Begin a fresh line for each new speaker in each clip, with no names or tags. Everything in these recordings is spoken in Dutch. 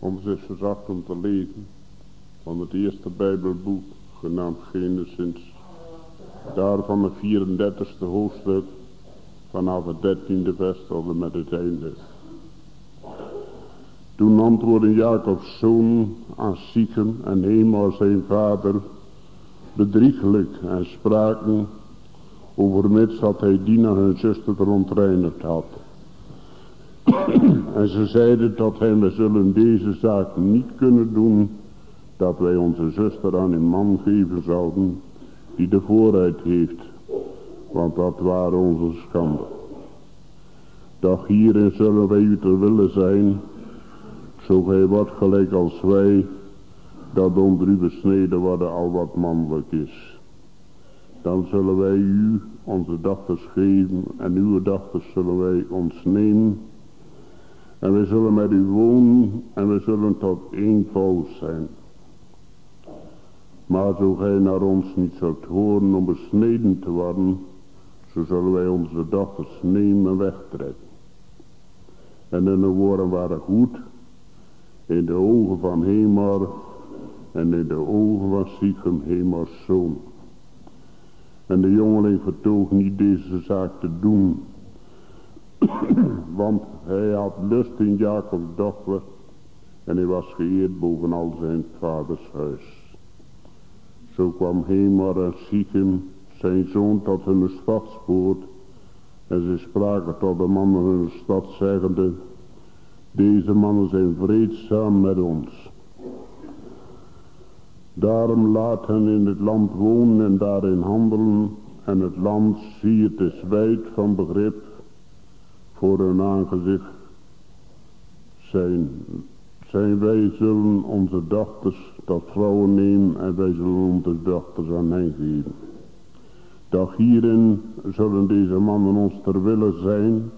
om zich verzacht om te lezen van het eerste Bijbelboek genaamd Genesis. Daarvan het 34ste hoofdstuk vanaf het 13e vers tot met het einde. Toen antwoordde Jacobs zoon aan Sichem en Hemar zijn vader bedriegelijk en spraken overmits dat hij Dina hun zuster verontreinigd had. en ze zeiden tot hem, we zullen deze zaak niet kunnen doen, dat wij onze zuster aan een man geven zouden, die de vooruit heeft, want dat waren onze schande. Doch hierin zullen wij u ter willen zijn, zo gij wat gelijk als wij, dat onder u besneden worden al wat mannelijk is. Dan zullen wij u onze dochters geven en uw dochters zullen wij ons nemen. En wij zullen met u wonen en wij zullen tot één volk zijn. Maar zo gij naar ons niet zult horen om besneden te worden, zo zullen wij onze dochters nemen en wegtrekken. En hun woorden waren goed in de ogen van Hemar en in de ogen van Sichem Hemars zoon. En de jongeling vertoog niet deze zaak te doen. Want hij had lust in Jacobs dochter. En hij was geëerd boven al zijn vaders huis. Zo kwam Hemar en Sichem zijn zoon tot hun stadspoort. En ze spraken tot de mannen hun stad zeggende. Deze mannen zijn vreedzaam met ons. Daarom laat hen in het land wonen en daarin handelen. En het land zie het is wijd van begrip voor hun aangezicht zijn. Zijn wij zullen onze dochters tot vrouwen nemen en wij zullen onze dochters aan hen geven. Doch hierin zullen deze mannen ons ter wille zijn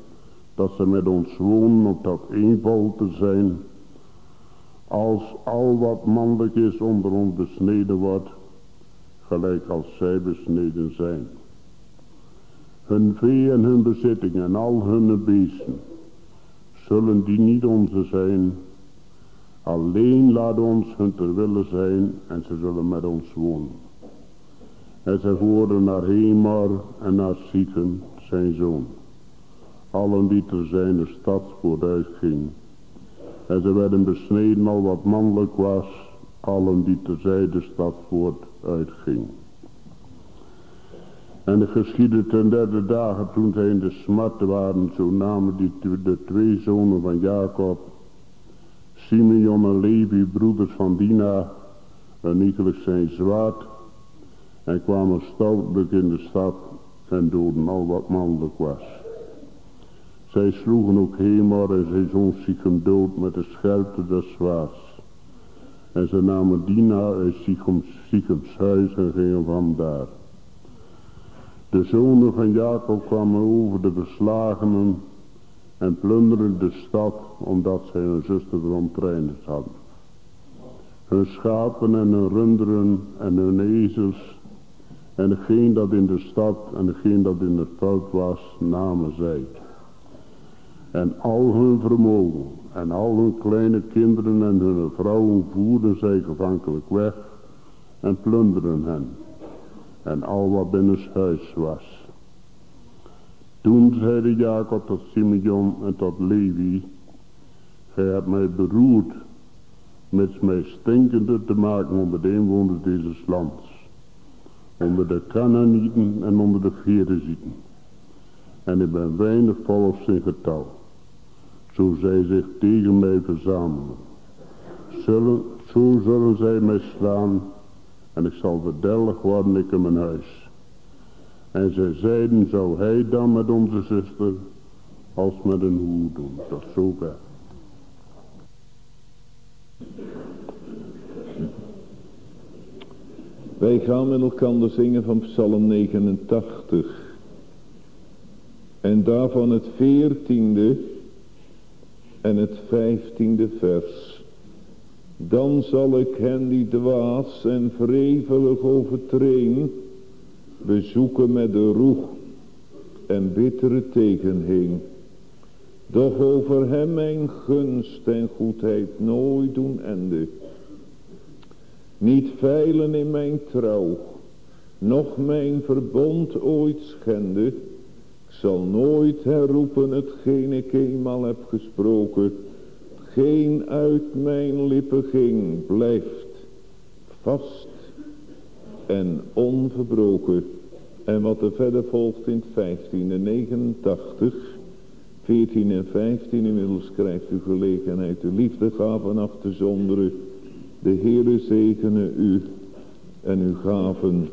dat ze met ons wonen op dat eenvoud te zijn als al wat mannelijk is onder ons besneden wordt, gelijk als zij besneden zijn. Hun vee en hun bezittingen en al hun beesten, zullen die niet onze zijn, alleen laat ons hun ter wille zijn en ze zullen met ons wonen. En ze voeren naar Hemar en naar Sichem, zijn zoon. Allen die ter zijn stad vooruit gingen en ze werden besneden al wat mannelijk was, allen die terzijde stad voort uitging. En het geschiedde ten derde dagen toen zij in de smart waren, zo namen die de twee zonen van Jacob, Simeon en Levi, broeders van Dina, en iegelijk zijn zwaard, en kwamen stoutelijk in de stad en doden al wat mannelijk was. Zij sloegen ook Hemar en zijn zoon Sichem dood met de scherpte des zwaards. En ze namen Dina uit Sichems huis en gingen vandaar. De zonen van Jacob kwamen over de beslagenen en plunderden de stad omdat zij hun zuster verontreinigd hadden. Hun schapen en hun runderen en hun ezels en hetgeen dat in de stad en hetgeen dat in het veld was, namen zij. En al hun vermogen en al hun kleine kinderen en hun vrouwen voerden zij gevankelijk weg en plunderen hen. En al wat binnen huis was. Toen zeide Jacob tot Simeon en tot Levi. Gij hebt mij beroerd met mij stinkender te maken onder de inwoners deze lands. Onder de Canaanieten en onder de Gerezieten. En ik ben weinig volks in getal zo zij zich tegen mij verzamelen. Zullen, zo zullen zij mij slaan en ik zal verdellig worden ik in mijn huis. En zij zeiden, zou hij dan met onze zuster als met een hoer doen. Tot zover.
Wij gaan met elkaar zingen van Psalm 89. En daarvan het veertiende en het vijftiende vers. Dan zal ik hen die dwaas en vrevelig overtreden, bezoeken met de roeg en bittere tegenheen. Doch over hem mijn gunst en goedheid nooit doen ende. Niet veilen in mijn trouw, nog mijn verbond ooit schende. Ik zal nooit herroepen hetgeen ik eenmaal heb gesproken. Geen uit mijn lippen ging, blijft vast en onverbroken. En wat er verder volgt in het 15e, 89, 14 en 15 inmiddels krijgt u gelegenheid de liefdegaven af te zonderen. De Heere zegene u en uw gaven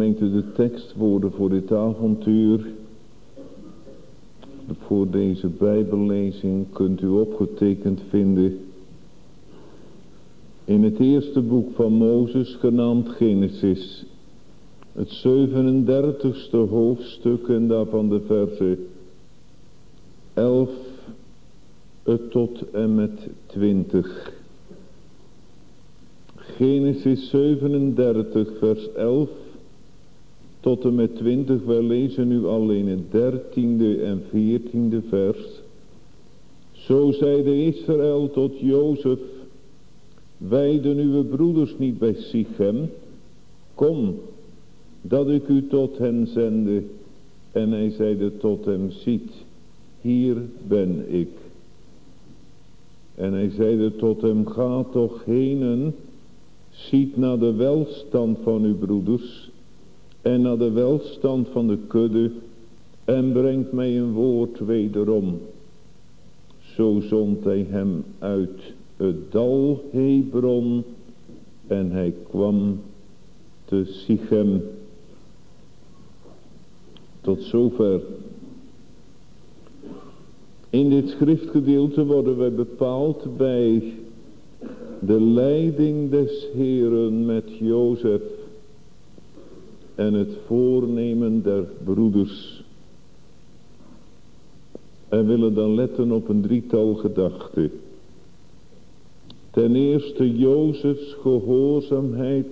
Gemeente de tekstwoorden voor dit avontuur. Voor deze bijbellezing kunt u opgetekend vinden. In het eerste boek van Mozes genaamd Genesis. Het 37ste hoofdstuk en daarvan de verse 11 tot en met 20. Genesis 37 vers 11 tot en met 20. Wij lezen nu alleen het dertiende en veertiende vers. Zo zeide Israël tot Jozef, wijden uw broeders niet bij Sichem? Kom, dat ik u tot hen zende. En hij zeide tot hem, ziet, hier ben ik. En hij zeide tot hem, ga toch heen ziet naar de welstand van uw broeders en naar de welstand van de kudde en brengt mij een woord wederom. Zo zond hij hem uit het dal Hebron en hij kwam te Sichem. Tot zover. In dit schriftgedeelte worden wij bepaald bij de leiding des Heeren met Jozef en het voornemen der broeders. En willen dan letten op een drietal gedachten. Ten eerste Jozefs gehoorzaamheid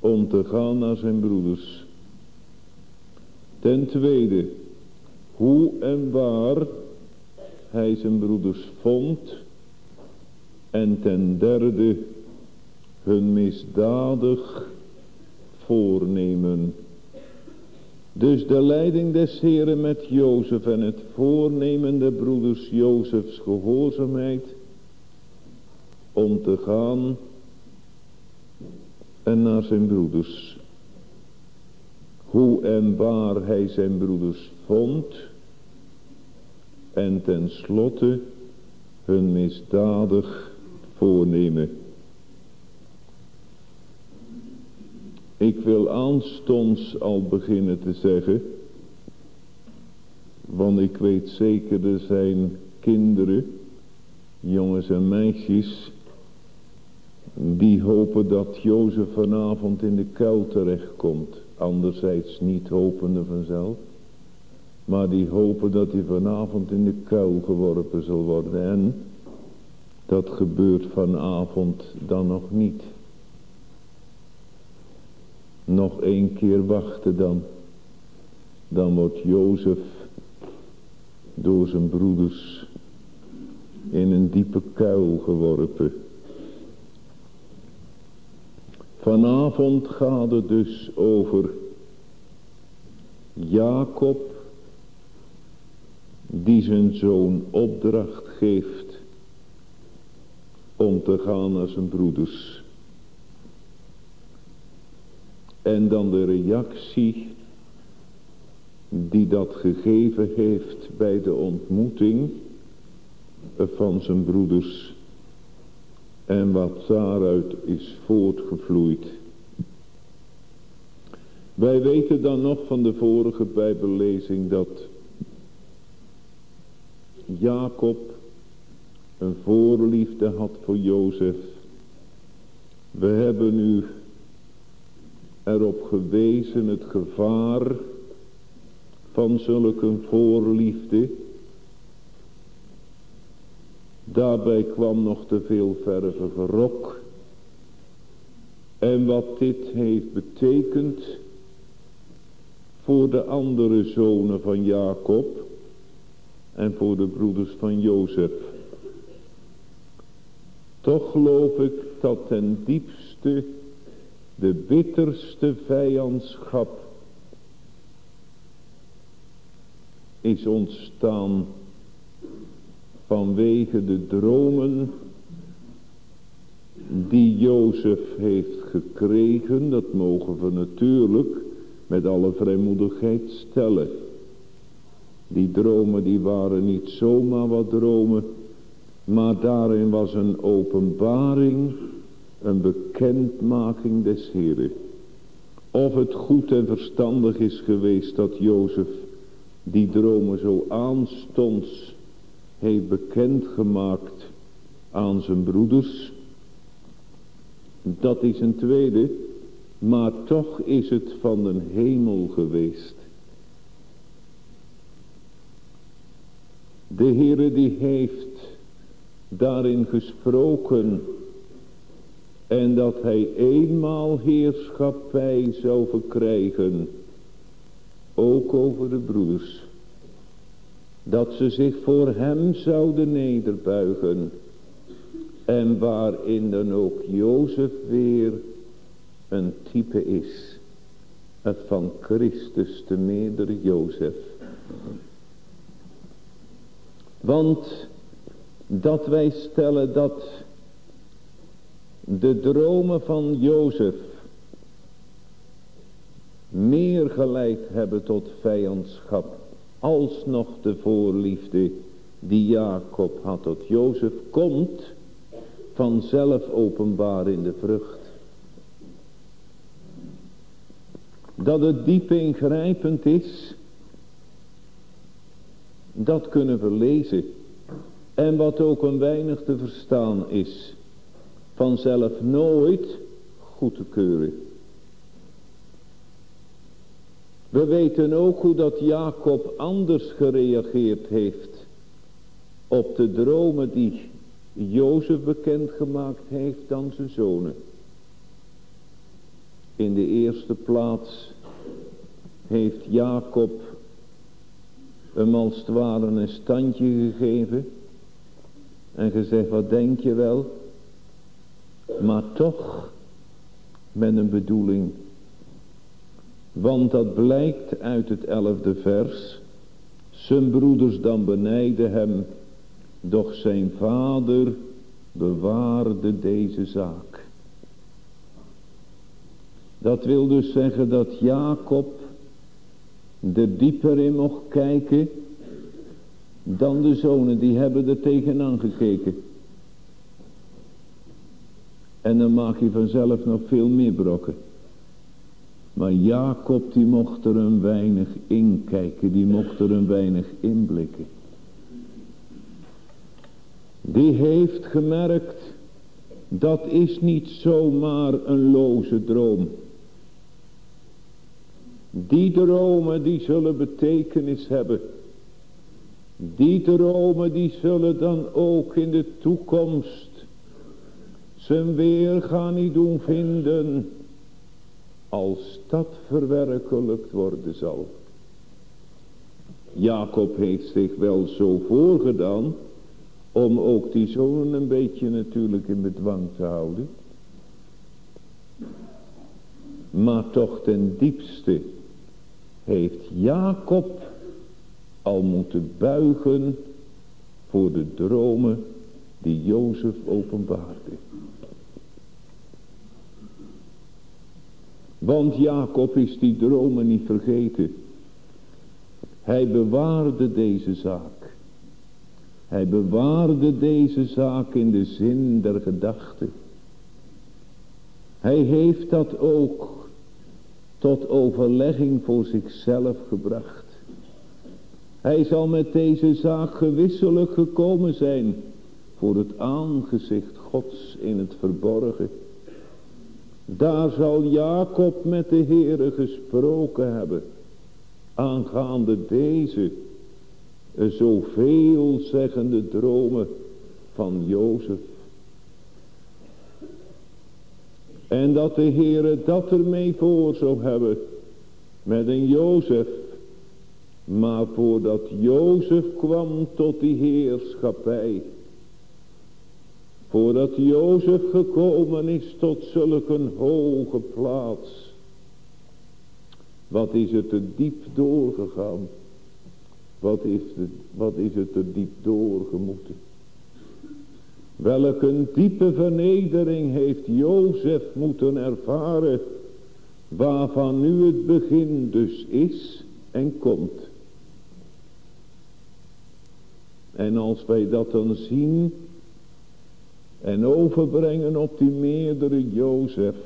om te gaan naar zijn broeders. Ten tweede, hoe en waar hij zijn broeders vond en ten derde hun misdadig voornemen. Dus de leiding des Heren met Jozef en het voornemen der broeders Jozefs gehoorzaamheid om te gaan en naar zijn broeders. Hoe en waar hij zijn broeders vond en tenslotte hun misdadig voornemen. Ik wil aanstonds al beginnen te zeggen, want ik weet zeker er zijn kinderen, jongens en meisjes, die hopen dat Jozef vanavond in de kuil terechtkomt. Anderzijds niet hopende vanzelf. Maar die hopen dat hij vanavond in de kuil geworpen zal worden. En dat gebeurt vanavond dan nog niet. Nog één keer wachten dan. Dan wordt Jozef door zijn broeders in een diepe kuil geworpen. Vanavond gaat het dus over Jacob die zijn zoon opdracht geeft om te gaan naar zijn broeders. En dan de reactie die dat gegeven heeft bij de ontmoeting van zijn broeders. En wat daaruit is voortgevloeid. Wij weten dan nog van de vorige bijbellezing dat Jacob een voorliefde had voor Jozef. We hebben nu erop gewezen het gevaar van zulke voorliefde. Daarbij kwam nog te veel vervige rok. En wat dit heeft betekend voor de andere zonen van Jacob en voor de broeders van Jozef. Toch geloof ik dat ten diepste de bitterste vijandschap is ontstaan vanwege de dromen die Jozef heeft gekregen. Dat mogen we natuurlijk met alle vrijmoedigheid stellen. Die dromen die waren niet zomaar wat dromen, maar daarin was een openbaring, een bekendmaking des Heren. of het goed en verstandig is geweest dat Jozef die dromen zo aanstonds heeft bekendgemaakt aan zijn broeders. Dat is een tweede, maar toch is het van de hemel geweest. De Heere die heeft daarin gesproken en dat hij eenmaal heerschappij zou verkrijgen, ook over de broeders. Dat ze zich voor hem zouden nederbuigen. En waarin dan ook Jozef weer een type is. Het van Christus te meerdere Jozef. Want dat wij stellen dat de dromen van Jozef meer geleid hebben tot vijandschap alsnog de voorliefde die Jacob had tot Jozef komt vanzelf openbaar in de vrucht. Dat het diep ingrijpend is, dat kunnen we lezen. En wat ook een weinig te verstaan is, vanzelf nooit goed te keuren. We weten ook hoe dat Jacob anders gereageerd heeft op de dromen die Jozef bekendgemaakt heeft dan zijn zonen. In de eerste plaats heeft Jacob hem als het ware een standje gegeven en gezegd, wat denk je wel? Maar toch met een bedoeling. Want dat blijkt uit het elfde vers. Zijn broeders dan benijden hem. Doch zijn vader bewaarde deze zaak. Dat wil dus zeggen dat Jacob er dieper in mocht kijken dan de zonen. Die hebben er tegenaan gekeken. En dan maak je vanzelf nog veel meer brokken. Maar Jacob die mocht er een weinig inkijken. Die mocht er een weinig inblikken. Die heeft gemerkt. Dat is niet zomaar een loze droom. Die dromen die zullen betekenis hebben. Die dromen die zullen dan ook in de toekomst zijn weerga niet doen vinden als dat verwerkelijkt worden zal. Jacob heeft zich wel zo voorgedaan om ook die zonen een beetje natuurlijk in bedwang te houden. Maar toch ten diepste heeft Jacob al moeten buigen voor de dromen die Jozef openbaarde. Want Jacob is die dromen niet vergeten. Hij bewaarde deze zaak. Hij bewaarde deze zaak in de zin der gedachte. Hij heeft dat ook tot overlegging voor zichzelf gebracht. Hij zal met deze zaak gewisselijk gekomen zijn voor het aangezicht Gods in het verborgen. Daar zal Jacob met de Heere gesproken hebben. Aangaande deze zoveel zeggende dromen van Jozef. En dat de Heere dat ermee voor zou hebben met een Jozef. Maar voordat Jozef kwam tot die heerschappij Voordat Jozef gekomen is tot zulke hoge plaats. Wat is het er diep doorgegaan. Wat is, het, wat is het er diep doorgemoeten. Welke diepe vernedering heeft Jozef moeten ervaren. Waarvan nu het begin dus is en komt. En als wij dat dan zien en overbrengen op die meerdere Jozef.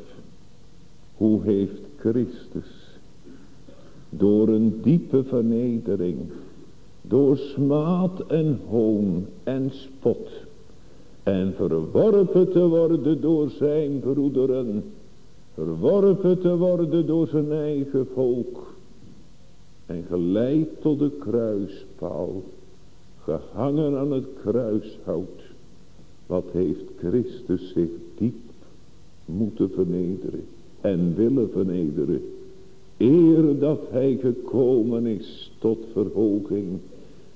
Hoe heeft Christus door een diepe vernedering, door smaad en hoon en spot en verworpen te worden door zijn broederen, verworpen te worden door zijn eigen volk en geleid tot de kruispaal, gehangen aan het kruishout. Wat heeft Christus zich diep moeten vernederen en willen vernederen. Eer dat hij gekomen is tot verhoging.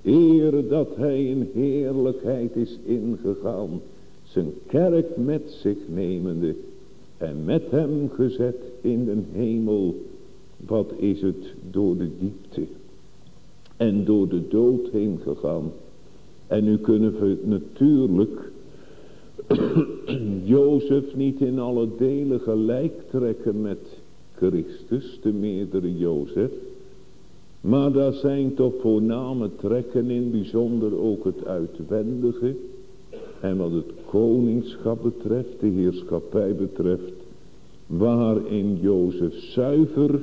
Eer dat hij in heerlijkheid is ingegaan. Zijn kerk met zich nemende. En met hem gezet in de hemel. Wat is het door de diepte. En door de dood heen gegaan. En nu kunnen we natuurlijk Jozef niet in alle delen gelijk trekken met Christus, de meerdere Jozef. Maar daar zijn toch voorname trekken in, bijzonder ook het uitwendige. En wat het koningschap betreft, de heerschappij betreft, waarin Jozef zuiver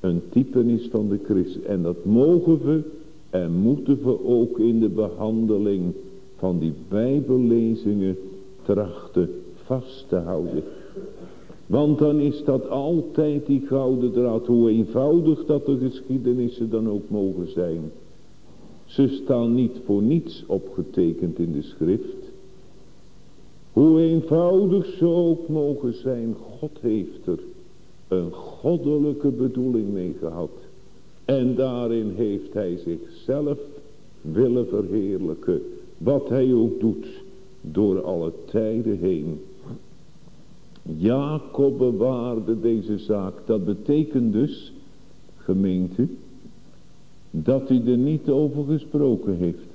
een type is van de Christus. En dat mogen we en moeten we ook in de behandeling van die bijbellezingen trachten vast te houden. Want dan is dat altijd die gouden draad, hoe eenvoudig dat de geschiedenissen dan ook mogen zijn. Ze staan niet voor niets opgetekend in de schrift. Hoe eenvoudig ze ook mogen zijn, God heeft er een goddelijke bedoeling mee gehad. En daarin heeft hij zichzelf willen verheerlijken. Wat hij ook doet door alle tijden heen. Jacob bewaarde deze zaak. Dat betekent dus, gemeente, dat hij er niet over gesproken heeft.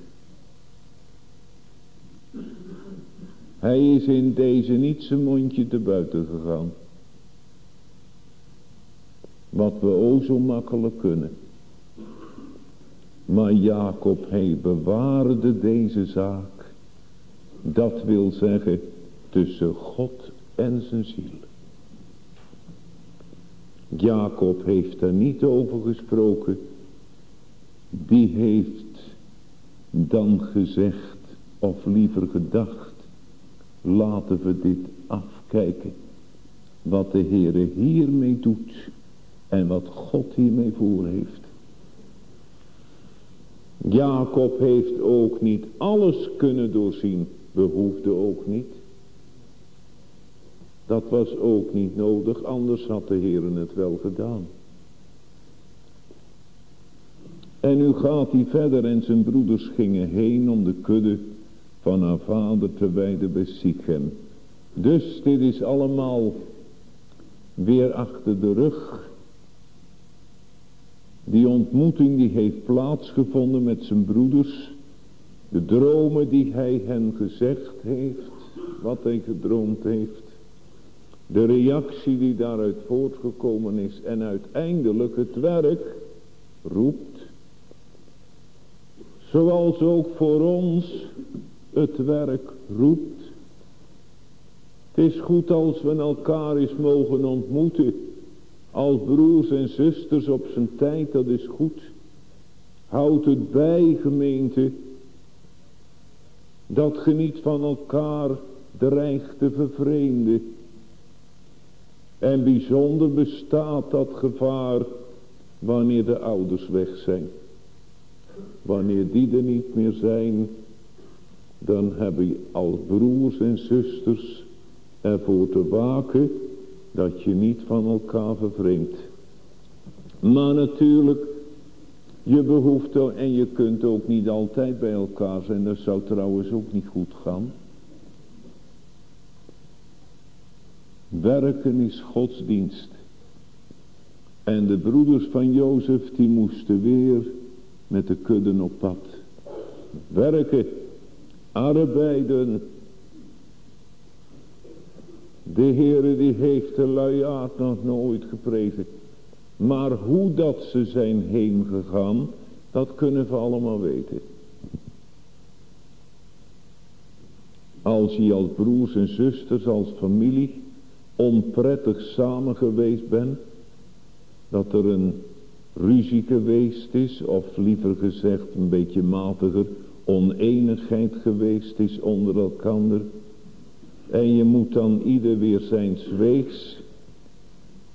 Hij is in deze niet zijn mondje te buiten gegaan. Wat we o zo makkelijk kunnen. Maar Jacob, hij bewaarde deze zaak. Dat wil zeggen tussen God en zijn ziel. Jacob heeft er niet over gesproken. Die heeft dan gezegd, of liever gedacht, laten we dit afkijken. Wat de Heere hiermee doet en wat God hiermee voor heeft. Jacob heeft ook niet alles kunnen doorzien behoefde ook niet. Dat was ook niet nodig, anders had de Heer het wel gedaan. En nu gaat hij verder en zijn broeders gingen heen om de kudde van haar vader te wijden bij. Dus dit is allemaal weer achter de rug. Die ontmoeting die heeft plaatsgevonden met zijn broeders. De dromen die hij hen gezegd heeft, wat hij gedroomd heeft. De reactie die daaruit voortgekomen is en uiteindelijk het werk roept. Zoals ook voor ons het werk roept. Het is goed als we elkaar eens mogen ontmoeten. Als broers en zusters op zijn tijd, dat is goed. Houd het bij gemeente dat ge niet van elkaar dreigt te vervreemden. En bijzonder bestaat dat gevaar wanneer de ouders weg zijn. Wanneer die er niet meer zijn, dan heb je als broers en zusters ervoor te waken dat je niet van elkaar vervreemdt. Maar natuurlijk je behoeft en je kunt ook niet altijd bij elkaar zijn. Dat zou trouwens ook niet goed gaan. Werken is godsdienst. En de broeders van Jozef die moesten weer met de kudden op pad. Werken, arbeiden. De Heere die heeft de luiaard nog nooit geprezen. Maar hoe dat ze zijn heen gegaan, dat kunnen we allemaal weten. Als je als broers en zusters, als familie, onprettig samen geweest ben. Dat er een ruzie geweest is, of liever gezegd een beetje matiger, oneenigheid geweest is onder elkander. En je moet dan ieder weer zijn weegs.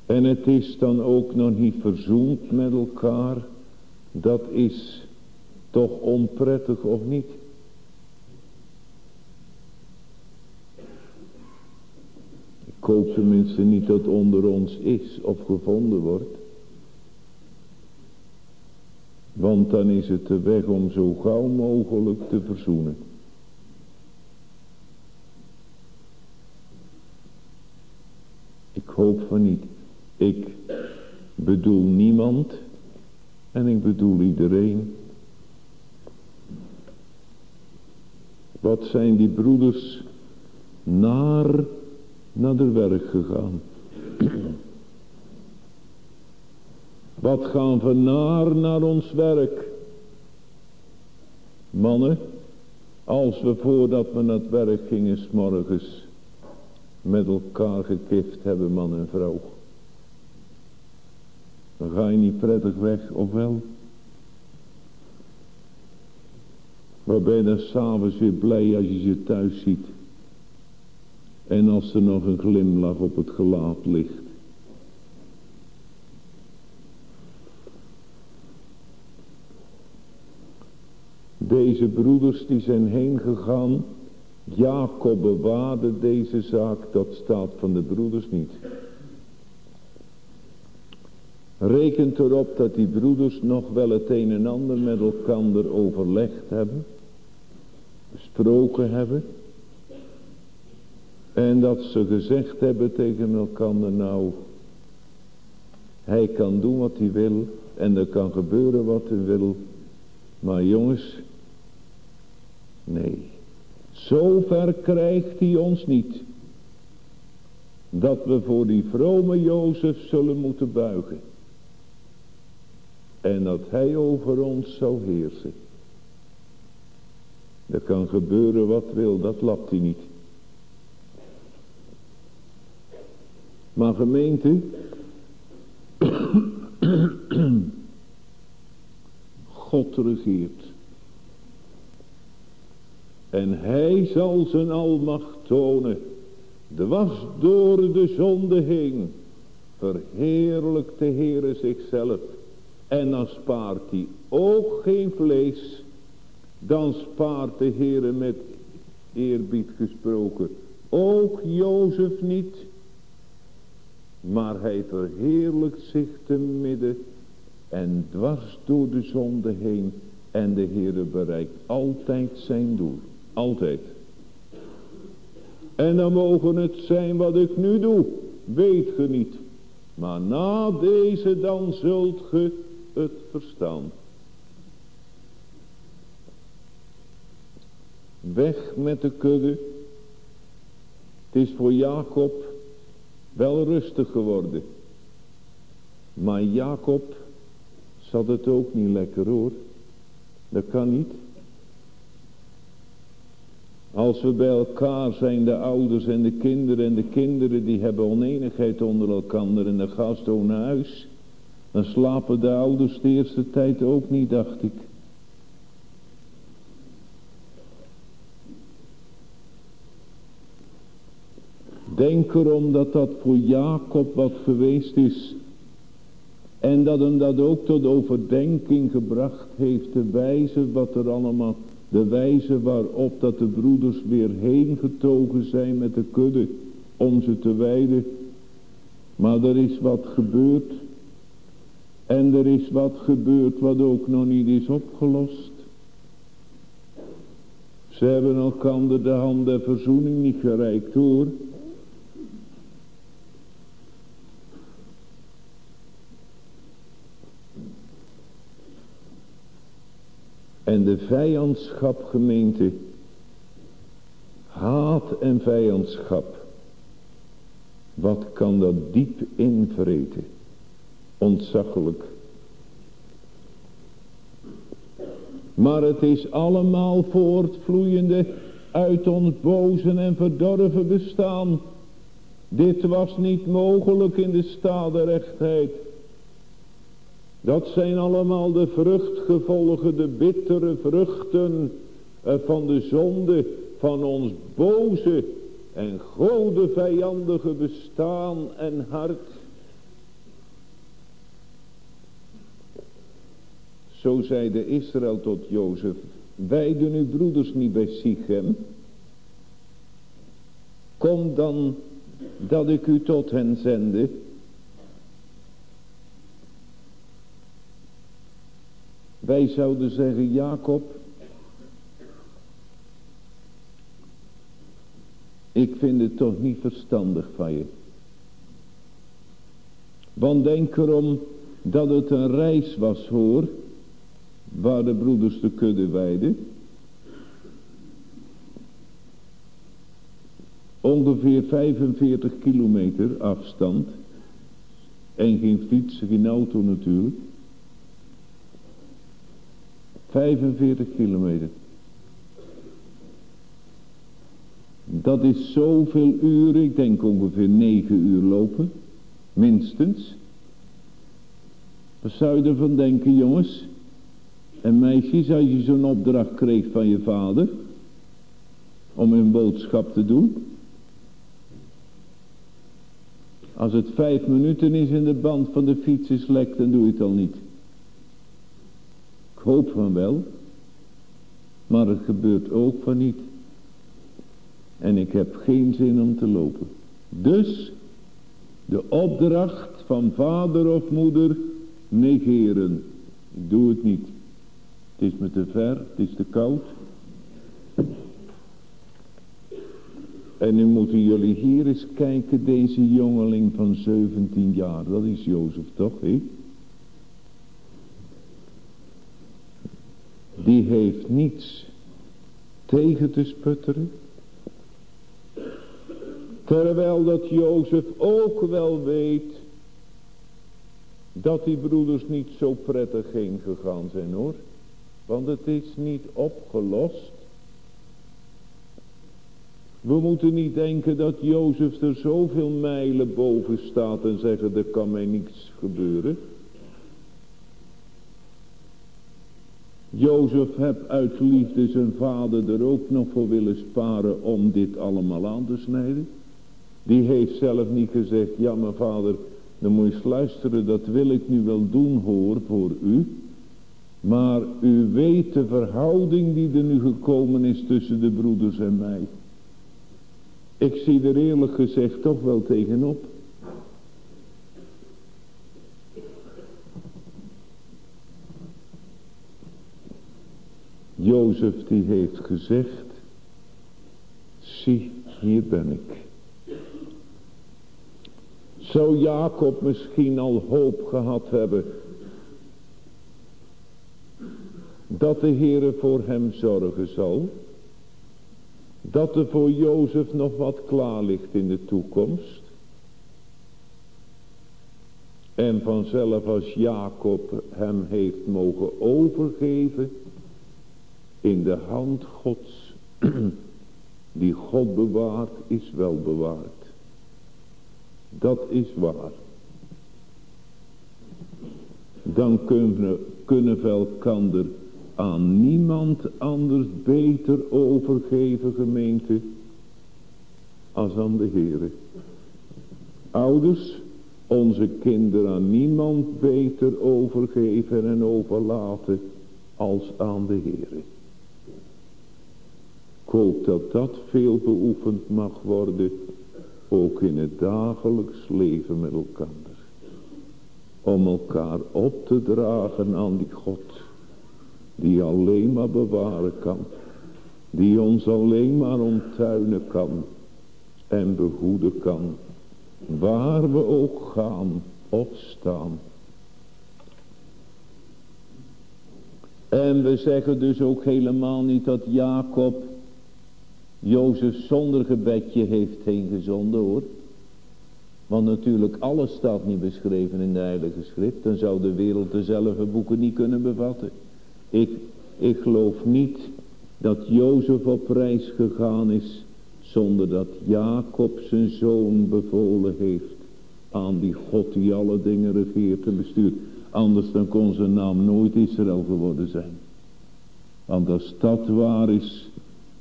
En het is dan ook nog niet verzoend met elkaar. Dat is toch onprettig of niet? Ik hoop tenminste niet dat onder ons is of gevonden wordt. Want dan is het de weg om zo gauw mogelijk te verzoenen. Ik hoop van niet. Ik bedoel niemand en ik bedoel iedereen. Wat zijn die broeders naar, naar de werk gegaan. Wat gaan we naar, naar ons werk. Mannen, als we voordat we naar het werk gingen, s morgens met elkaar gekift hebben, man en vrouw. Dan ga je niet prettig weg, of wel? Maar ben je dan s'avonds weer blij als je ze thuis ziet. En als er nog een glimlach op het gelaat ligt. Deze broeders die zijn heen gegaan. Jacob bewaarde deze zaak. Dat staat van de broeders niet. Rekent erop dat die broeders nog wel het een en ander met elkaar overlegd hebben. Gesproken hebben. En dat ze gezegd hebben tegen elkaar nou. Hij kan doen wat hij wil. En er kan gebeuren wat hij wil. Maar jongens. Nee. Zover krijgt hij ons niet. Dat we voor die vrome Jozef zullen moeten buigen. En dat hij over ons zou heersen. Er kan gebeuren wat wil, dat lapt hij niet. Maar gemeente, God regeert. En hij zal zijn almacht tonen, dwars door de zonde heen, verheerlijkt de Heere zichzelf en dan spaart hij ook geen vlees. Dan spaart de Heere met eerbied gesproken ook Jozef niet. Maar hij verheerlijkt zich te midden en dwars door de zonde heen. En de Heere bereikt altijd zijn doel. Altijd. En dan mogen het zijn wat ik nu doe. Weet ge niet. Maar na deze dan zult ge het verstaan. Weg met de kudde. Het is voor Jacob wel rustig geworden. Maar Jacob zat het ook niet lekker hoor. Dat kan niet. Als we bij elkaar zijn, de ouders en de kinderen en de kinderen die hebben oneenigheid onder elkaar en de gast naar huis. Dan slapen de ouders de eerste tijd ook niet, dacht ik. Denk erom dat dat voor Jacob wat geweest is. En dat hem dat ook tot overdenking gebracht heeft. De wijze wat er allemaal, de wijze waarop dat de broeders weer heen getogen zijn met de kudde. Om ze te wijden. Maar er is wat gebeurd. En er is wat gebeurd wat ook nog niet is opgelost. Ze hebben elkaar de hand der verzoening niet gereikt hoor. En de vijandschap gemeente. Haat en vijandschap. Wat kan dat diep invreten? Ontzaglijk. Maar het is allemaal voortvloeiende uit ons boze en verdorven bestaan. Dit was niet mogelijk in de stade rechtheid. Dat zijn allemaal de vruchtgevolgen, de bittere vruchten eh, van de zonde van ons boze en gode vijandige bestaan en hart. Zo zeide Israël tot Jozef, wijden uw broeders niet bij Sichem? Kom dan dat ik u tot hen zende. Wij zouden zeggen, Jacob, ik vind het toch niet verstandig van je. Want denk erom dat het een reis was hoor, waar de broeders de kudde weiden. Ongeveer 45 kilometer afstand. En geen fiets, geen auto natuurlijk. 45 kilometer. Dat is zoveel uren, ik denk ongeveer 9 uur lopen. Minstens. Wat zou je ervan denken jongens? En meisjes, als je zo'n opdracht kreeg van je vader. Om een boodschap te doen. Als het vijf minuten is in de band van de fiets is lek, dan doe je het al niet. Ik hoop van wel. Maar het gebeurt ook van niet. En ik heb geen zin om te lopen. Dus de opdracht van vader of moeder negeren. Ik doe het niet. Het is me te ver, het is te koud. En nu moeten jullie hier eens kijken, deze jongeling van 17 jaar. Dat is Jozef toch, hè? Die heeft niets tegen te sputteren. Terwijl dat Jozef ook wel weet dat die broeders niet zo prettig heen gegaan zijn hoor. Want het is niet opgelost. We moeten niet denken dat Jozef er zoveel mijlen boven staat en zeggen er kan mij niets gebeuren. Jozef heb uit liefde zijn vader er ook nog voor willen sparen om dit allemaal aan te snijden. Die heeft zelf niet gezegd, ja mijn vader, dan moet je eens luisteren, dat wil ik nu wel doen hoor voor u. Maar u weet de verhouding die er nu gekomen is tussen de broeders en mij. Ik zie er eerlijk gezegd toch wel tegenop. Jozef die heeft gezegd, zie hier ben ik. Zou Jacob misschien al hoop gehad hebben dat de Heere voor hem zorgen zal? dat er voor Jozef nog wat klaar ligt in de toekomst. En vanzelf als Jacob hem heeft mogen overgeven in de hand Gods, die God bewaart, is wel bewaard. Dat is waar. Dan kunnen, kunnen we elkander aan niemand anders beter overgeven gemeente als aan de Heere. Ouders, onze kinderen aan niemand beter overgeven en overlaten als aan de Heere. Ik hoop dat dat veel beoefend mag worden, ook in het dagelijks leven met elkaar. Om elkaar op te dragen aan die God die alleen maar bewaren kan. Die ons alleen maar omtuinen kan. En behoeden kan. Waar we ook gaan of staan. En we zeggen dus ook helemaal niet dat Jacob Jozef zonder gebedje heeft heen gezonden hoor. Want natuurlijk alles staat niet beschreven in de Heilige Schrift. Dan zou de wereld dezelfde boeken niet kunnen bevatten. Ik, ik geloof niet dat Jozef op reis gegaan is Zonder dat Jacob zijn zoon bevolen heeft aan die God die alle dingen regeert en bestuurt. Anders dan kon zijn naam nooit Israël geworden zijn. Want als dat waar is,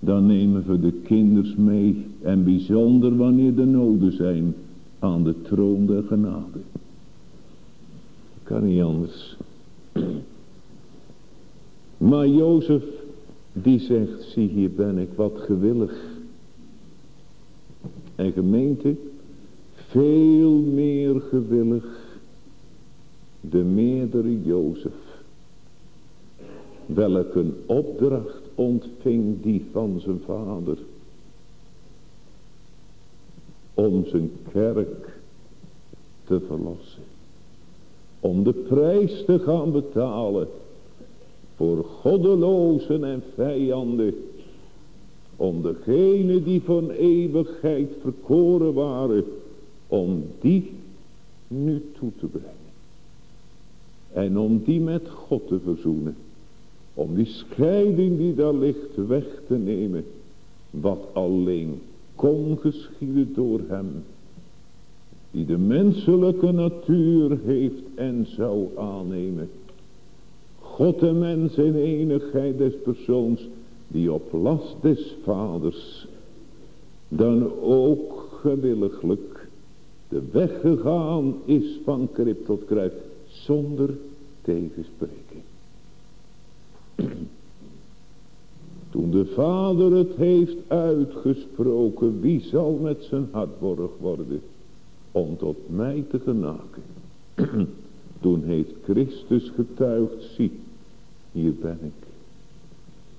dan nemen we de kinders mee. En bijzonder wanneer de noden zijn aan de troon der genade. Kan niet anders. Maar Jozef die zegt, zie hier ben ik wat gewillig. En gemeente, veel meer gewillig de meerdere Jozef. Welk een opdracht ontving die van zijn vader. Om zijn kerk te verlossen. Om de prijs te gaan betalen. Voor goddelozen en vijanden. Om degene die van eeuwigheid verkoren waren. Om die nu toe te brengen. En om die met God te verzoenen. Om die scheiding die daar ligt weg te nemen. Wat alleen kon geschieden door hem. Die de menselijke natuur heeft en zou aannemen. God en mens in enigheid des persoons. Die op last des vaders. Dan ook gewilliglijk de weg gegaan is van krip tot kruid. Zonder tegenspreken. Toen de vader het heeft uitgesproken, wie zal met zijn hart borg worden om tot mij te genaken. Toen heeft Christus getuigd, zie, hier ben ik.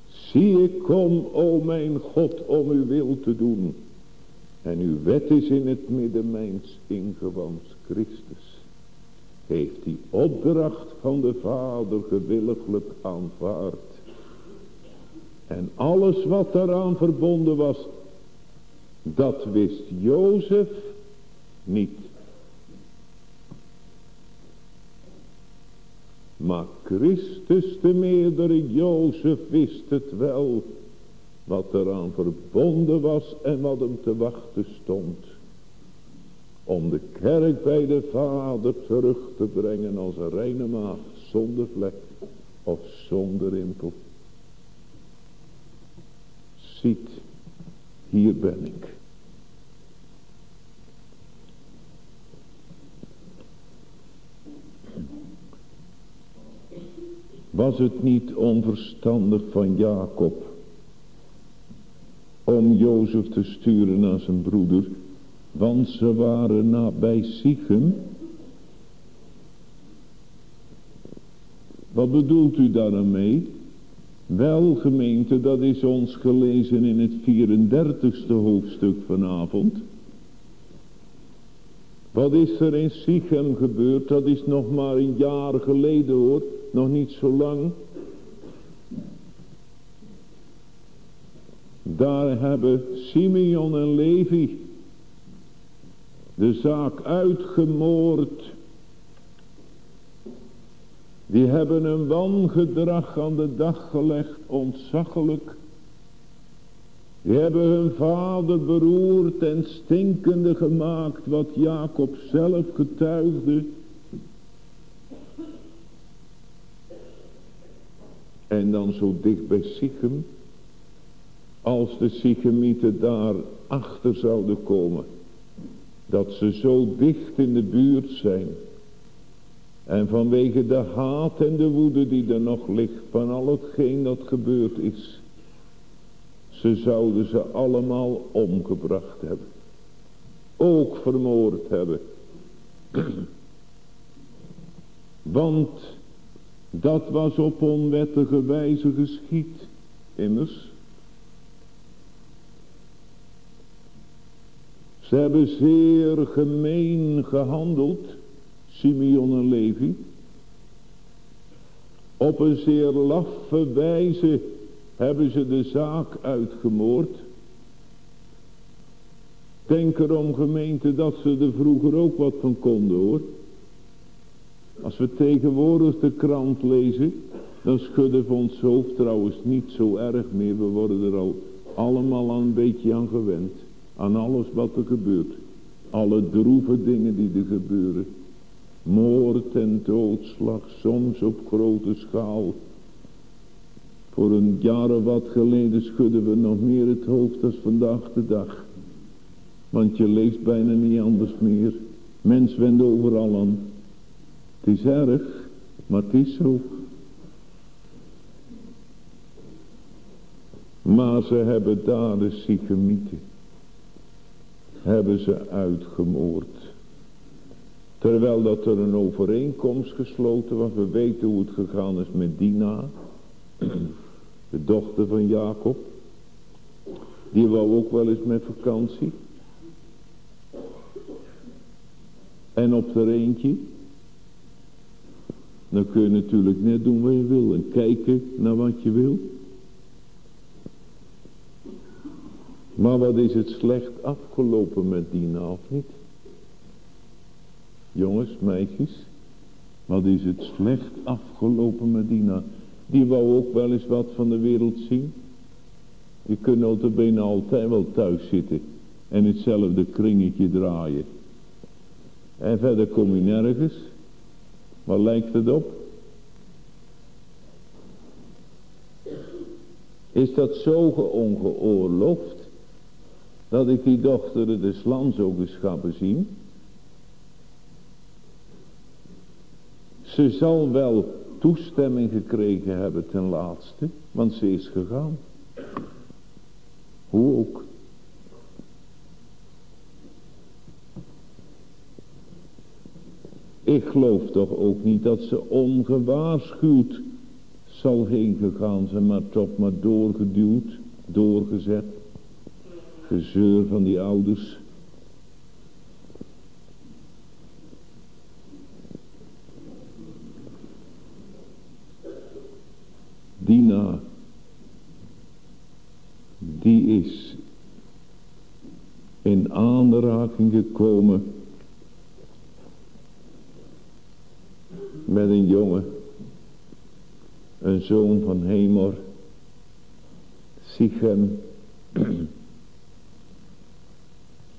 Zie ik kom, o mijn God, om uw wil te doen. En uw wet is in het midden mijns ingewand Christus. Heeft die opdracht van de Vader gewilliglijk aanvaard. En alles wat daaraan verbonden was, dat wist Jozef niet. Maar Christus de meerdere Jozef wist het wel. Wat eraan verbonden was en wat hem te wachten stond. Om de kerk bij de Vader terug te brengen als een reine maag. Zonder vlek of zonder rimpel. Ziet, hier ben ik. Was het niet onverstandig van Jacob om Jozef te sturen naar zijn broeder, want ze waren nabij Sichem. Wat bedoelt u daarmee? Wel gemeente, dat is ons gelezen in het 34ste hoofdstuk vanavond. Wat is er in Sichem gebeurd? Dat is nog maar een jaar geleden hoor. Nog niet zo lang. Daar hebben Simeon en Levi de zaak uitgemoord. Die hebben een wangedrag aan de dag gelegd, ontzaglijk. Die hebben hun vader beroerd en stinkende gemaakt, wat Jacob zelf getuigde. En dan zo dicht bij Sichem. Als de Sichemieten daar achter zouden komen. Dat ze zo dicht in de buurt zijn. En vanwege de haat en de woede die er nog ligt van al hetgeen dat gebeurd is. Ze zouden ze allemaal omgebracht hebben. Ook vermoord hebben. Want dat was op onwettige wijze geschied. Immers. Ze hebben zeer gemeen gehandeld. Simeon en Levi. Op een zeer laffe wijze hebben ze de zaak uitgemoord. Denk erom gemeente dat ze er vroeger ook wat van konden hoor. Als we tegenwoordig de krant lezen, dan schudden we ons hoofd trouwens niet zo erg meer. We worden er al allemaal een beetje aan gewend. Aan alles wat er gebeurt. Alle droeve dingen die er gebeuren. Moord en doodslag, soms op grote schaal. Voor een jaar of wat geleden schudden we nog meer het hoofd als vandaag de dag. Want je leest bijna niet anders meer. Mens wendt overal aan. Het is erg, maar het is zo. Maar ze hebben daar de Sichemieten. Hebben ze uitgemoord. Terwijl dat er een overeenkomst gesloten was. We weten hoe het gegaan is met Dina. De dochter van Jacob. Die wou ook wel eens met vakantie. En op er eentje. Dan kun je natuurlijk net doen wat je wil. En kijken naar wat je wil. Maar wat is het slecht afgelopen met Dina of niet? Jongens, meisjes. Wat is het slecht afgelopen met Dina. Die wou ook wel eens wat van de wereld zien. Je kunt bijna altijd wel thuis zitten. En hetzelfde kringetje draaien. En verder kom je nergens. Wat lijkt het op? Is dat zo ongeoorloofd? Dat ik die dochter des lands ook eens ga bezien? Ze zal wel toestemming gekregen hebben ten laatste, want ze is gegaan. Hoe ook. Ik geloof toch ook niet dat ze ongewaarschuwd zal heen gegaan zijn, maar toch maar doorgeduwd, doorgezet. Gezeur van die ouders. Dina, die is in aanraking gekomen met een jongen, een zoon van Hemor, Sichem,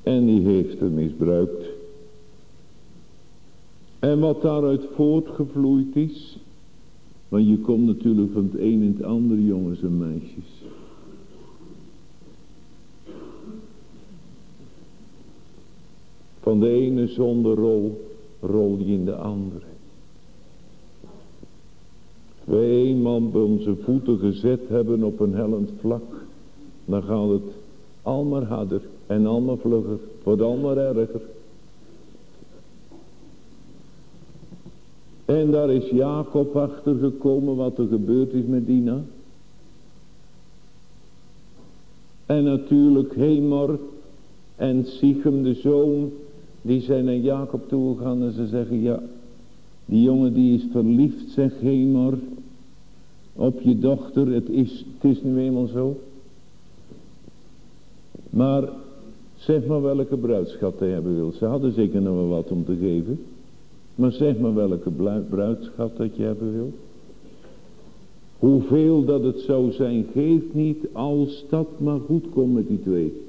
en die heeft hem misbruikt. En wat daaruit voortgevloeid is, want je komt natuurlijk van het een in het andere jongens en meisjes. Van de ene zonder rol, rol je in de andere. We eenmaal onze voeten gezet hebben op een hellend vlak, dan gaat het al maar harder en al maar vlugger, wordt al maar erger. En daar is Jacob achter gekomen wat er gebeurd is met Dina. En natuurlijk Hemor en Sichem de zoon, die zijn naar Jacob toegegaan en ze zeggen, ja, die jongen die is verliefd, zegt Hemor, op je dochter, het is, het is nu eenmaal zo. Maar zeg maar welke bruidschat hij hebben wil. Ze hadden zeker nog wel wat om te geven. Maar zeg maar welke bruidschat dat je hebben wil. Hoeveel dat het zou zijn, geeft niet als dat maar goed komt met die twee.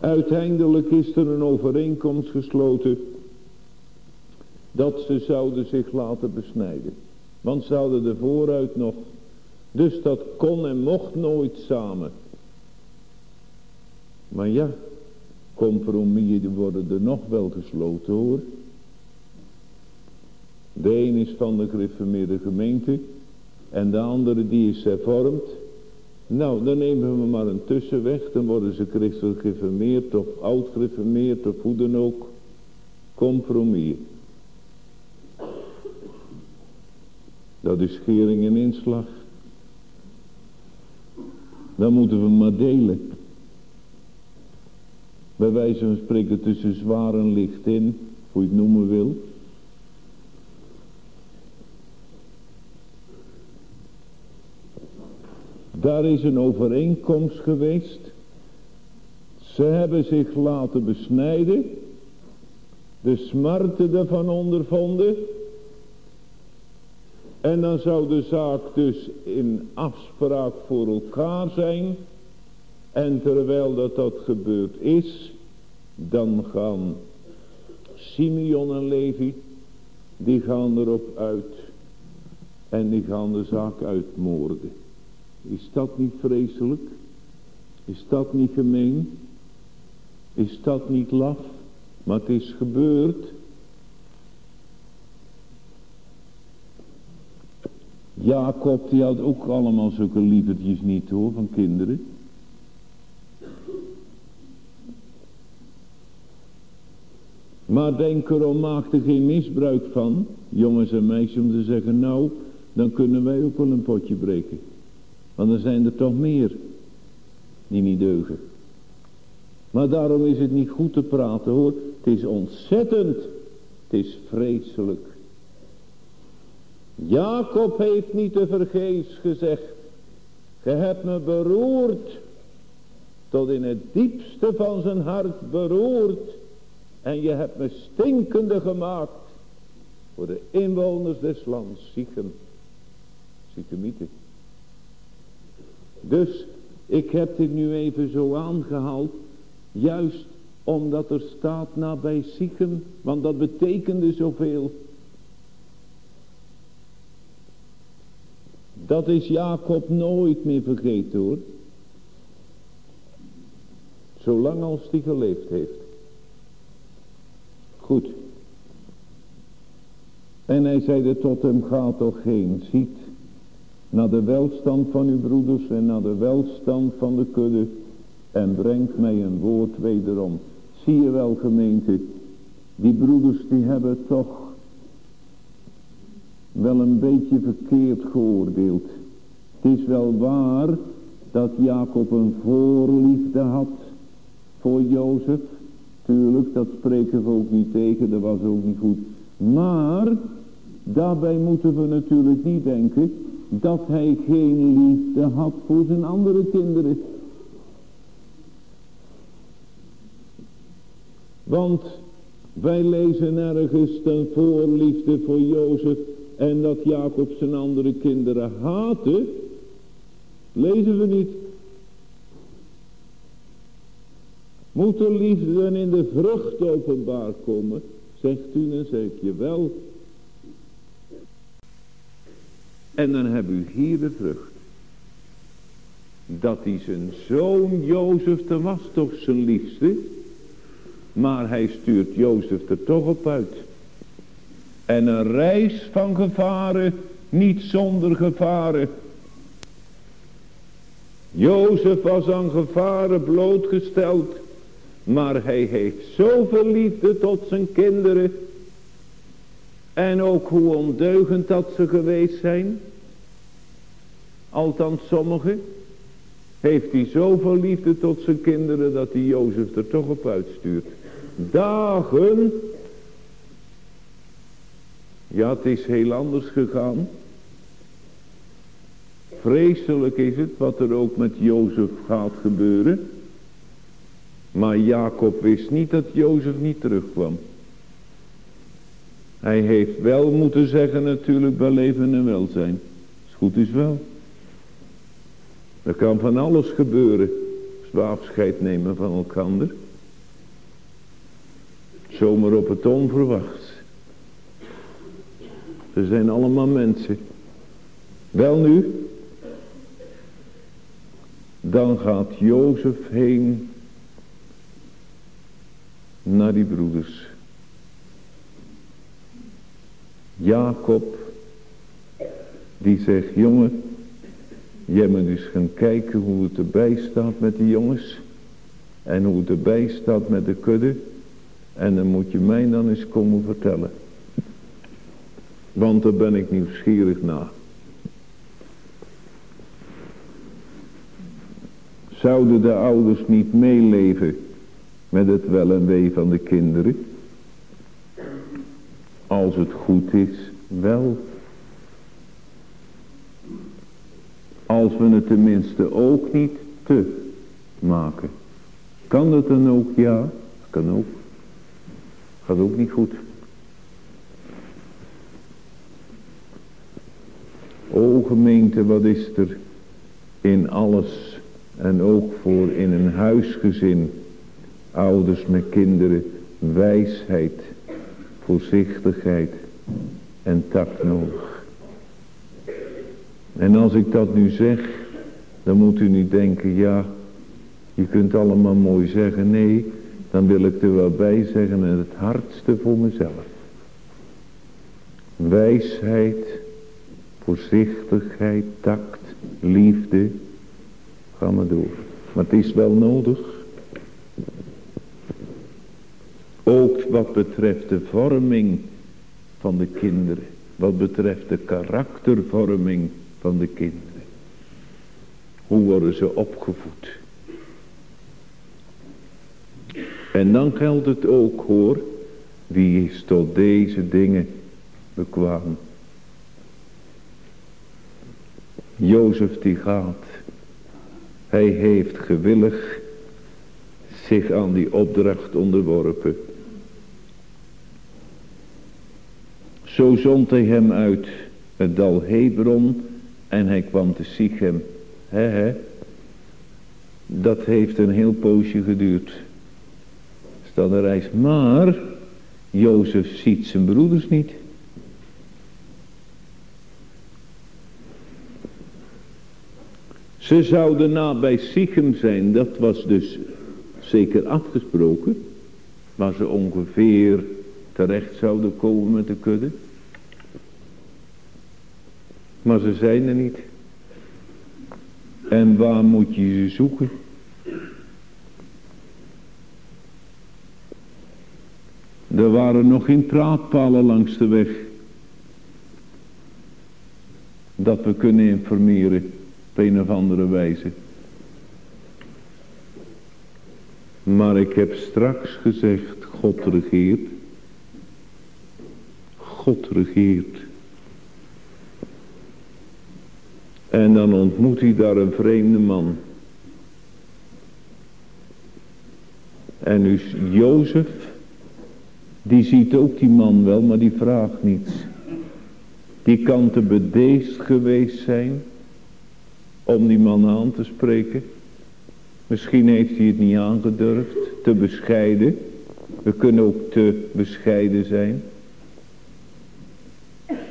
Uiteindelijk is er een overeenkomst gesloten dat ze zouden zich laten besnijden. Want ze hadden er vooruit nog. Dus dat kon en mocht nooit samen. Maar ja, compromissen worden er nog wel gesloten hoor. De een is van de gereformeerde gemeente. En de andere die is hervormd. Nou, dan nemen we maar een tussenweg. Dan worden ze christelijk gereformeerd of oud gereformeerd of hoe dan ook. Compromis. Dat is schering en inslag. Dan moeten we maar delen. Bij wijze van spreken tussen zwaar en licht in, hoe je het noemen wil. Daar is een overeenkomst geweest. Ze hebben zich laten besnijden. De smarten ervan ondervonden. En dan zou de zaak dus in afspraak voor elkaar zijn. En terwijl dat dat gebeurd is, dan gaan Simeon en Levi, die gaan erop uit. En die gaan de zaak uitmoorden. Is dat niet vreselijk? Is dat niet gemeen? Is dat niet laf? Maar het is gebeurd. Jacob die had ook allemaal zulke lievertjes niet hoor van kinderen. Maar denk erom, er geen misbruik van, jongens en meisjes, om te zeggen, nou, dan kunnen wij ook wel een potje breken. Want er zijn er toch meer die niet deugen. Maar daarom is het niet goed te praten hoor. Het is ontzettend. Het is vreselijk. Jacob heeft niet te vergeefs gezegd. Ge hebt me beroerd. Tot in het diepste van zijn hart beroerd. En je hebt me stinkende gemaakt. Voor de inwoners des lands. Sichem. Sichemieten. Dus ik heb dit nu even zo aangehaald. Juist omdat er staat nabij Sichem. Want dat betekende zoveel. Dat is Jacob nooit meer vergeten hoor. Zolang als hij geleefd heeft. Goed. En hij zeide tot hem, ga toch heen, ziet naar de welstand van uw broeders en naar de welstand van de kudde en brengt mij een woord wederom. Zie je wel gemeente, die broeders die hebben toch wel een beetje verkeerd geoordeeld. Het is wel waar dat Jacob een voorliefde had voor Jozef. Tuurlijk, dat spreken we ook niet tegen, dat was ook niet goed. Maar, daarbij moeten we natuurlijk niet denken dat hij geen liefde had voor zijn andere kinderen. Want wij lezen ergens ten voorliefde voor Jozef en dat Jacob zijn andere kinderen haatte. Lezen we niet. Moet de liefde in de vrucht openbaar komen? Zegt u, dan zeg je wel. En dan heb u hier de vrucht. Dat hij zijn zoon Jozef, te was toch zijn liefste. Maar hij stuurt Jozef er toch op uit. En een reis van gevaren, niet zonder gevaren. Jozef was aan gevaren blootgesteld. Maar hij heeft zoveel liefde tot zijn kinderen. En ook hoe ondeugend dat ze geweest zijn. Althans sommigen. Heeft hij zoveel liefde tot zijn kinderen dat hij Jozef er toch op uitstuurt. Dagen. Ja het is heel anders gegaan. Vreselijk is het wat er ook met Jozef gaat gebeuren. Maar Jacob wist niet dat Jozef niet terugkwam. Hij heeft wel moeten zeggen natuurlijk bij leven en welzijn. Als goed is wel. Er kan van alles gebeuren. Als nemen van elkaar. Zomaar op het onverwachts. Er zijn allemaal mensen. Wel nu. Dan gaat Jozef heen naar die broeders. Jacob, die zegt, jongen, jij moet eens gaan kijken hoe het erbij staat met die jongens. En hoe het erbij staat met de kudde. En dan moet je mij dan eens komen vertellen. Want daar ben ik nieuwsgierig naar. Zouden de ouders niet meeleven met het wel en wee van de kinderen? Als het goed is, wel. Als we het tenminste ook niet te maken. Kan dat dan ook? Ja, kan ook. Gaat ook niet goed. O gemeente, wat is er in alles en ook voor in een huisgezin, ouders met kinderen, wijsheid, voorzichtigheid en tact nodig. En als ik dat nu zeg, dan moet u niet denken, ja, je kunt allemaal mooi zeggen. Nee, dan wil ik er wel bij zeggen en het hardste voor mezelf. Wijsheid, voorzichtigheid, tact, liefde. Ga maar door. Maar het is wel nodig. Ook wat betreft de vorming van de kinderen. Wat betreft de karaktervorming van de kinderen. Hoe worden ze opgevoed? En dan geldt het ook hoor. Wie is tot deze dingen bekwaam. Jozef die gaat. Hij heeft gewillig zich aan die opdracht onderworpen. Zo zond hij hem uit het dal Hebron en hij kwam te Sichem. He. Dat heeft een heel poosje geduurd. Stel de reis. Maar Jozef ziet zijn broeders niet. Ze zouden na bij Sichem zijn. Dat was dus zeker afgesproken. Waar ze ongeveer terecht zouden komen met de kudde. Maar ze zijn er niet. En waar moet je ze zoeken? Er waren nog geen praatpalen langs de weg. Dat we kunnen informeren op een of andere wijze. Maar ik heb straks gezegd, God regeert. God regeert. En dan ontmoet hij daar een vreemde man. En nu Jozef, die ziet ook die man wel, maar die vraagt niets. Die kan te bedeesd geweest zijn om die man aan te spreken. Misschien heeft hij het niet aangedurfd, te bescheiden. We kunnen ook te bescheiden zijn.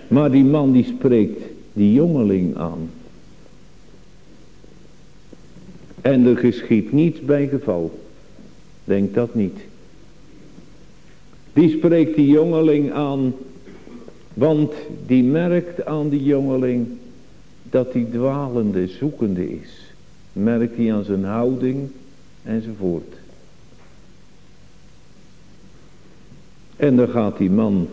Maar die man die spreekt die jongeling aan. En er geschiet niets bij geval. Denk dat niet. Die spreekt die jongeling aan. Want die merkt aan die jongeling dat hij dwalende, zoekende is. Merkt hij aan zijn houding enzovoort. En dan gaat die man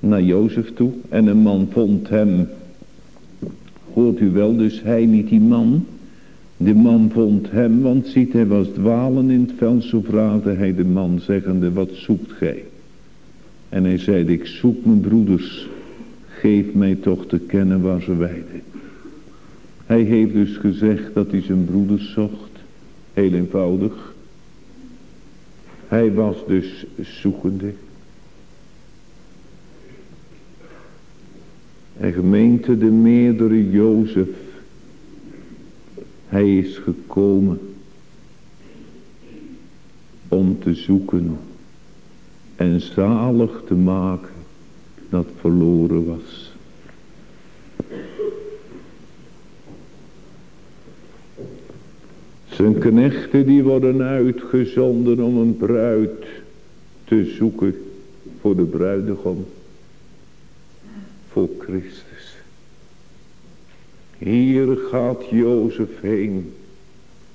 naar Jozef toe. En een man vond hem. Hoort u wel, dus hij niet die man. De man vond hem, want ziet hij was dwalen in het veld. Zo vraagde hij de man zeggende, wat zoekt gij? En hij zei, ik zoek mijn broeders geef mij toch te kennen waar ze weiden. Hij heeft dus gezegd dat hij zijn broeders zocht. Heel eenvoudig. Hij was dus zoekende. En gemeente de meerdere Jozef. Hij is gekomen om te zoeken en zalig te maken dat verloren was. Zijn knechten die worden uitgezonden om een bruid te zoeken voor de bruidegom. Voor Christus. Hier gaat Jozef heen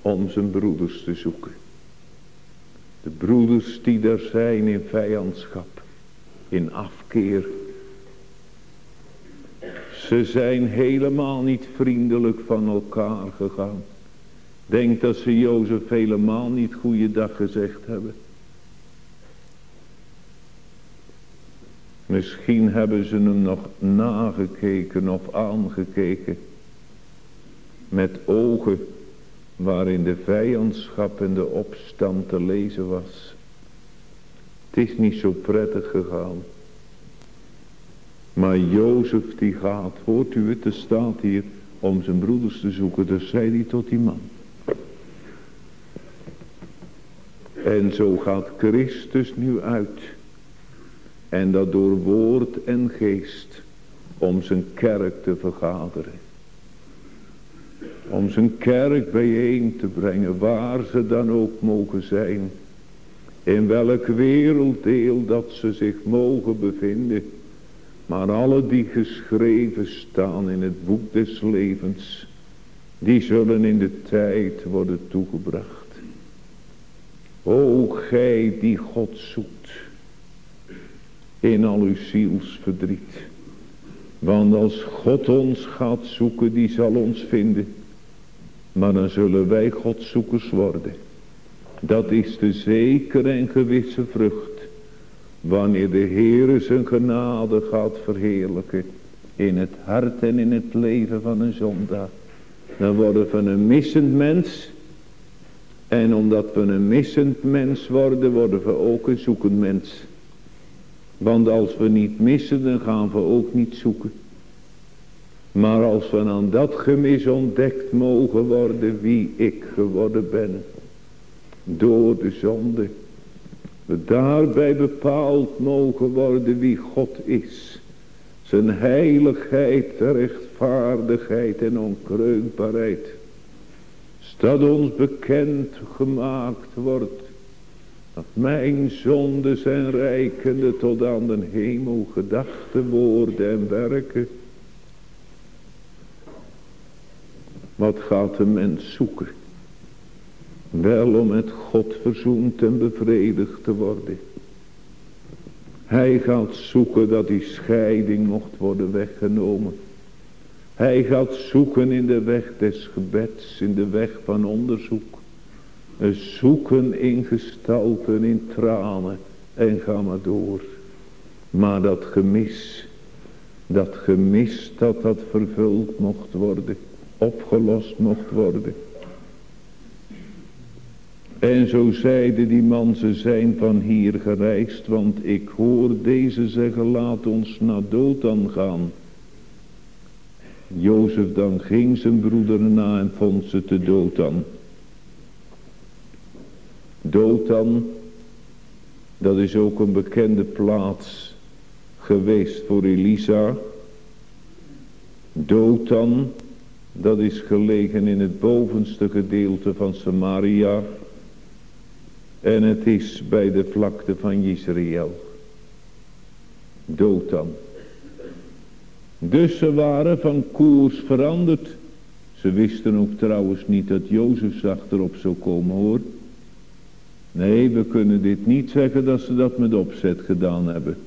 om zijn broeders te zoeken. De broeders die er zijn in vijandschap, in afkeer, ze zijn helemaal niet vriendelijk van elkaar gegaan. Denk dat ze Jozef helemaal niet goeiedag gezegd hebben. Misschien hebben ze hem nog nagekeken of aangekeken. Met ogen waarin de vijandschap en de opstand te lezen was. Het is niet zo prettig gegaan. Maar Jozef die gaat, hoort u het, er staat hier, om zijn broeders te zoeken. Dus zei hij tot die man. En zo gaat Christus nu uit. En dat door woord en geest om zijn kerk te vergaderen. Om zijn kerk bijeen te brengen, waar ze dan ook mogen zijn. In welk werelddeel dat ze zich mogen bevinden. Maar alle die geschreven staan in het boek des levens. Die zullen in de tijd worden toegebracht. O gij die God zoekt. In al uw zielsverdriet. Want als God ons gaat zoeken, die zal ons vinden. Maar dan zullen wij Godzoekers worden. Dat is de zekere en gewisse vrucht. Wanneer de Heere zijn genade gaat verheerlijken. In het hart en in het leven van een zondaar. Dan worden we een missend mens. En omdat we een missend mens worden, worden we ook een zoekend mens. Want als we niet missen, dan gaan we ook niet zoeken. Maar als we aan dat gemis ontdekt mogen worden wie ik geworden ben. Door de zonde. Daarbij bepaald mogen worden wie God is. Zijn heiligheid, rechtvaardigheid en onkreukbaarheid. Dat ons bekend gemaakt wordt. Dat mijn zonden zijn rijkende tot aan de hemel gedachten, woorden en werken. Wat gaat de mens zoeken? Wel om met God verzoend en bevredigd te worden. Hij gaat zoeken dat die scheiding mocht worden weggenomen. Hij gaat zoeken in de weg des gebeds, in de weg van onderzoek. Zoeken in gestalten, in tranen en ga maar door. Maar dat gemis, dat gemis dat dat vervuld mocht worden, opgelost mocht worden. En zo zeide die man, ze zijn van hier gereisd, want ik hoor deze zeggen, laat ons naar Dothan gaan. Jozef dan ging zijn broeder na en vond ze te Dothan. Dothan, dat is ook een bekende plaats geweest voor Elisa. Dothan, dat is gelegen in het bovenste gedeelte van Samaria. En het is bij de vlakte van Israël. Dothan. Dus ze waren van koers veranderd. Ze wisten ook trouwens niet dat Jozef achterop zou komen hoor. Nee, we kunnen dit niet zeggen dat ze dat met opzet gedaan hebben.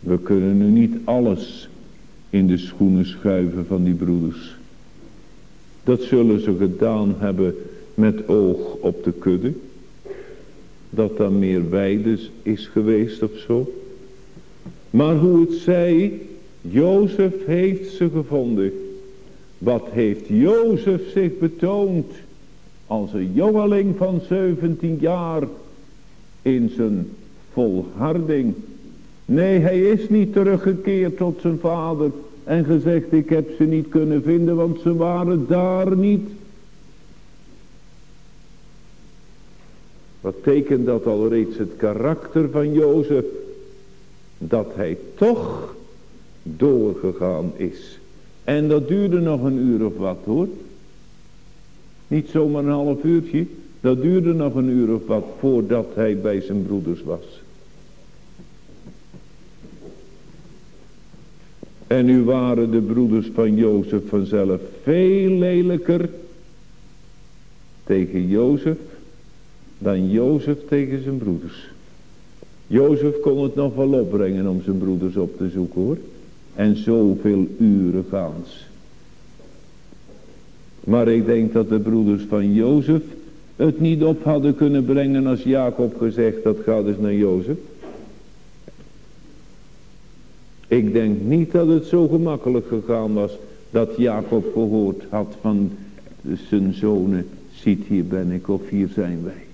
We kunnen nu niet alles in de schoenen schuiven van die broeders. Dat zullen ze gedaan hebben met oog op de kudde. Dat dan meer weides is geweest of zo. Maar hoe het zij, Jozef heeft ze gevonden. Wat heeft Jozef zich betoond als een jongeling van 17 jaar in zijn volharding. Nee, hij is niet teruggekeerd tot zijn vader en gezegd ik heb ze niet kunnen vinden want ze waren daar niet. Wat tekent dat al reeds het karakter van Jozef? dat hij toch doorgegaan is. En dat duurde nog een uur of wat hoor. Niet zomaar een half uurtje. Dat duurde nog een uur of wat voordat hij bij zijn broeders was. En nu waren de broeders van Jozef vanzelf veel lelijker tegen Jozef dan Jozef tegen zijn broeders. Jozef kon het nog wel opbrengen om zijn broeders op te zoeken hoor. En zoveel uren gaans. Maar ik denk dat de broeders van Jozef het niet op hadden kunnen brengen als Jacob gezegd dat gaat eens naar Jozef. Ik denk niet dat het zo gemakkelijk gegaan was dat Jacob gehoord had van zijn zonen. Ziet hier ben ik of hier zijn wij.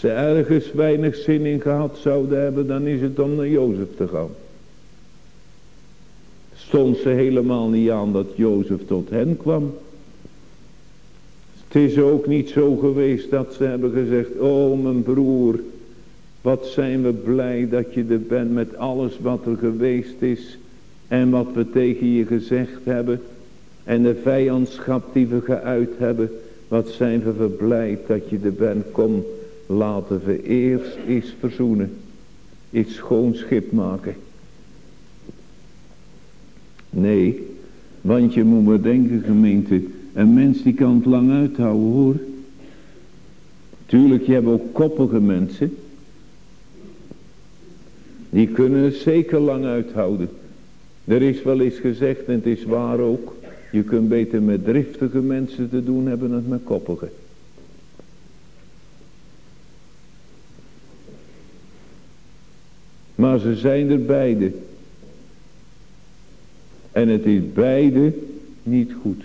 Ze ergens weinig zin in gehad zouden hebben, dan is het om naar Jozef te gaan. Stond ze helemaal niet aan dat Jozef tot hen kwam. Het is ook niet zo geweest dat ze hebben gezegd, oh mijn broer, wat zijn we blij dat je er bent met alles wat er geweest is en wat we tegen je gezegd hebben en de vijandschap die we geuit hebben. Wat zijn we verblijd dat je er bent. Kom, laten we eerst eens verzoenen. Iets schoon schip maken. Nee, want je moet maar denken gemeente. Een mens die kan het lang uithouden hoor. Tuurlijk, je hebt ook koppige mensen. Die kunnen het zeker lang uithouden. Er is wel eens gezegd, en het is waar ook. Je kunt beter met driftige mensen te doen hebben dan met koppige. Maar ze zijn er beide. En het is beide niet goed.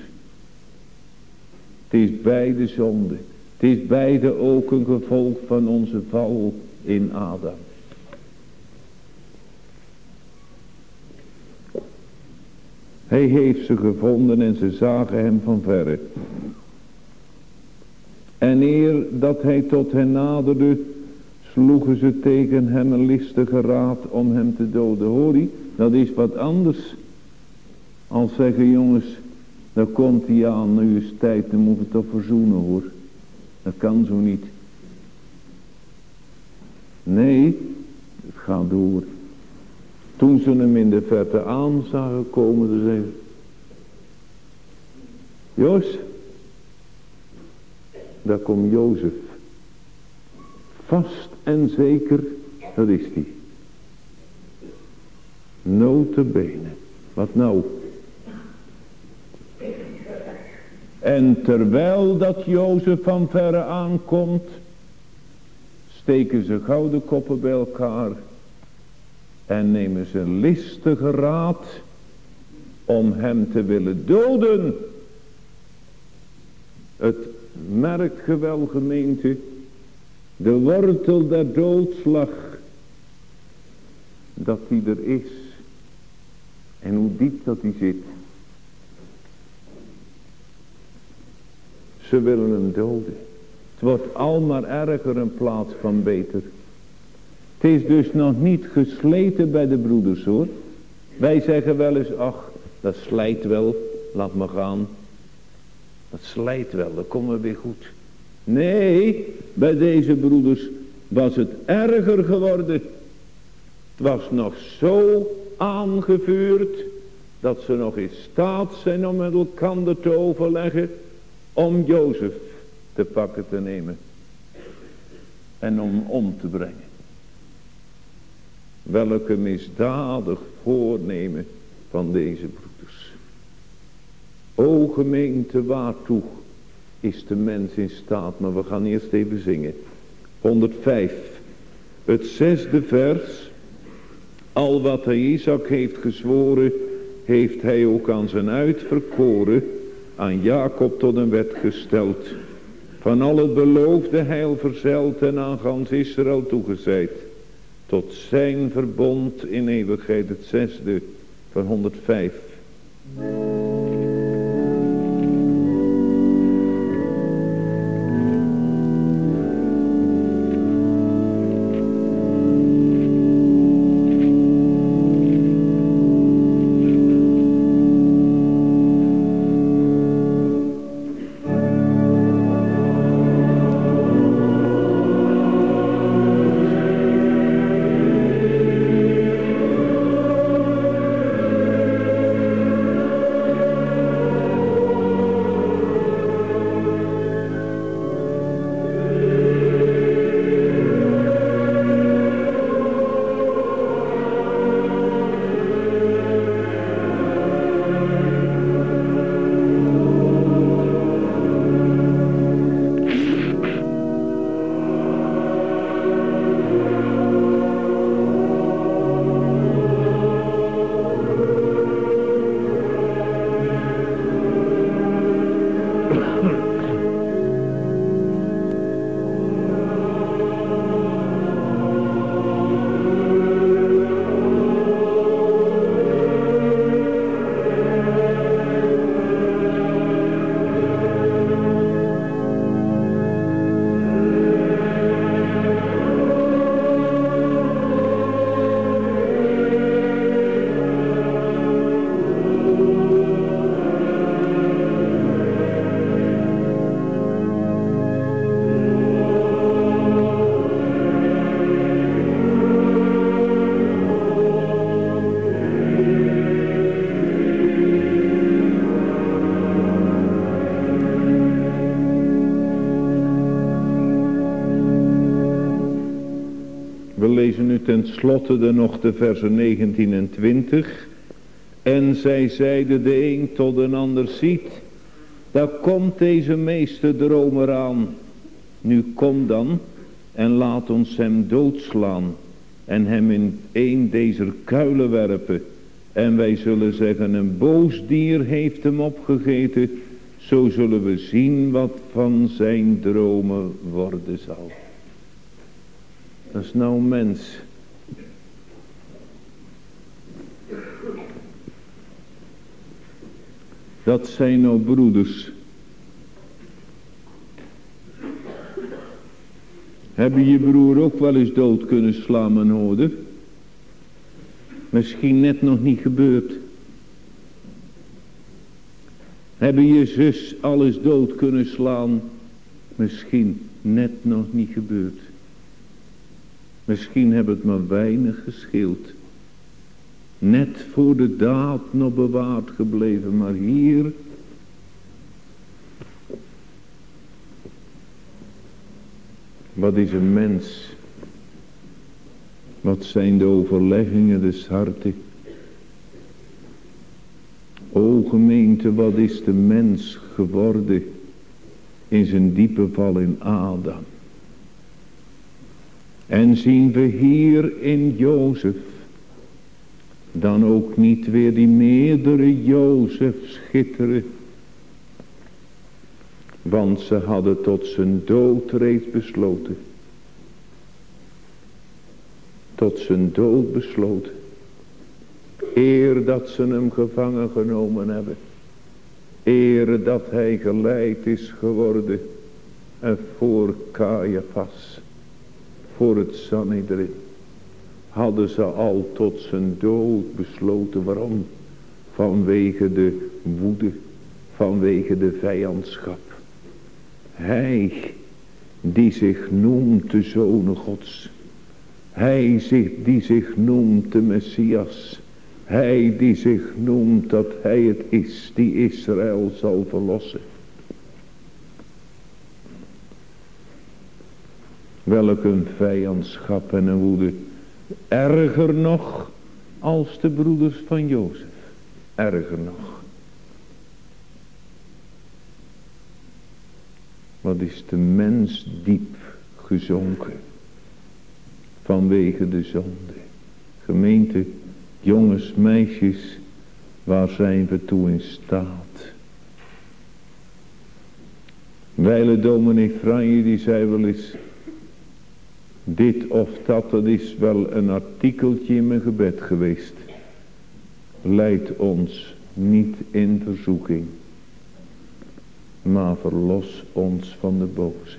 Het is beide zonde. Het is beide ook een gevolg van onze val in Adam. Hij heeft ze gevonden en ze zagen hem van verre. En eer dat hij tot hen naderde, sloegen ze tegen hem een listige raad om hem te doden. Hoor je, dat is wat anders. Als zeggen jongens, dan komt hij aan, nu is tijd, dan moet het toch verzoenen hoor. Dat kan zo niet. Nee, het gaat door. Toen ze hem in de verte aan zagen komen, ze zeggen. Jos, daar komt Jozef. Vast en zeker, dat is die. Notabene. Wat nou? En terwijl dat Jozef van verre aankomt, steken ze gouden koppen bij elkaar en nemen ze listige raad om hem te willen doden. Het gewel gemeente, de wortel der doodslag, dat die er is. En hoe diep dat die zit. Ze willen hem doden. Het wordt al maar erger in plaats van beter. Het is dus nog niet gesleten bij de broeders hoor. Wij zeggen wel eens, ach, dat slijt wel, laat me gaan. Dat slijt wel, dat komt we weer goed. Nee, bij deze broeders was het erger geworden. Het was nog zo aangevuurd dat ze nog in staat zijn om met elkaar te overleggen om Jozef te pakken te nemen en om om te brengen welke misdadig voornemen van deze broeders. O gemeente, waartoe is de mens in staat? Maar we gaan eerst even zingen. 105. Het zesde vers. Al wat hij Isaac heeft gezworen, heeft hij ook aan zijn uitverkoren, aan Jacob tot een wet gesteld. Van al het beloofde heil verzeld en aan gans Israël toegezeid tot zijn verbond in eeuwigheid, het zesde van 105. Nu ten slotte de nog de versen 19 en 20. En zij zeiden de een tot een ander ziet. Daar komt deze meeste dromer aan. Nu kom dan en laat ons hem doodslaan. En hem in een deze kuilen werpen. En wij zullen zeggen een boos dier heeft hem opgegeten. Zo zullen we zien wat van zijn dromen worden zal. Dat is nou mens. Dat zijn nou broeders. Heb je broer ook wel eens dood kunnen slaan, mijn hoorder? Misschien net nog niet gebeurd. Hebben je zus alles dood kunnen slaan? Misschien net nog niet gebeurd. Misschien heb het maar weinig gescheeld. Net voor de daad nog bewaard gebleven. Maar hier... Wat is een mens? Wat zijn de overleggingen des harten? O gemeente, wat is de mens geworden in zijn diepe val in Adam? En zien we hier in Jozef dan ook niet weer die meerdere Jozef schitteren. Want ze hadden tot zijn dood reeds besloten. Tot zijn dood besloten. Eer dat ze hem gevangen genomen hebben. Eer dat hij geleid is geworden. En voor Caiaphas. Voor het Sanhedrin. Hadden ze al tot zijn dood besloten. Waarom? Vanwege de woede. Vanwege de vijandschap. Hij die zich noemt de Zoon Gods. Hij die zich noemt de Messias. Hij die zich noemt dat hij het is die Israël zal verlossen. Welk een vijandschap en een woede. Erger nog als de broeders van Jozef. Erger nog. Wat is de mens diep gezonken. Vanwege de zonde. Gemeente, jongens, meisjes, waar zijn we toe in staat? Weile dominee Franje die zei wel eens, dit of dat, dat is wel een artikeltje in mijn gebed geweest. Leid ons niet in verzoeking, maar verlos ons van de boze.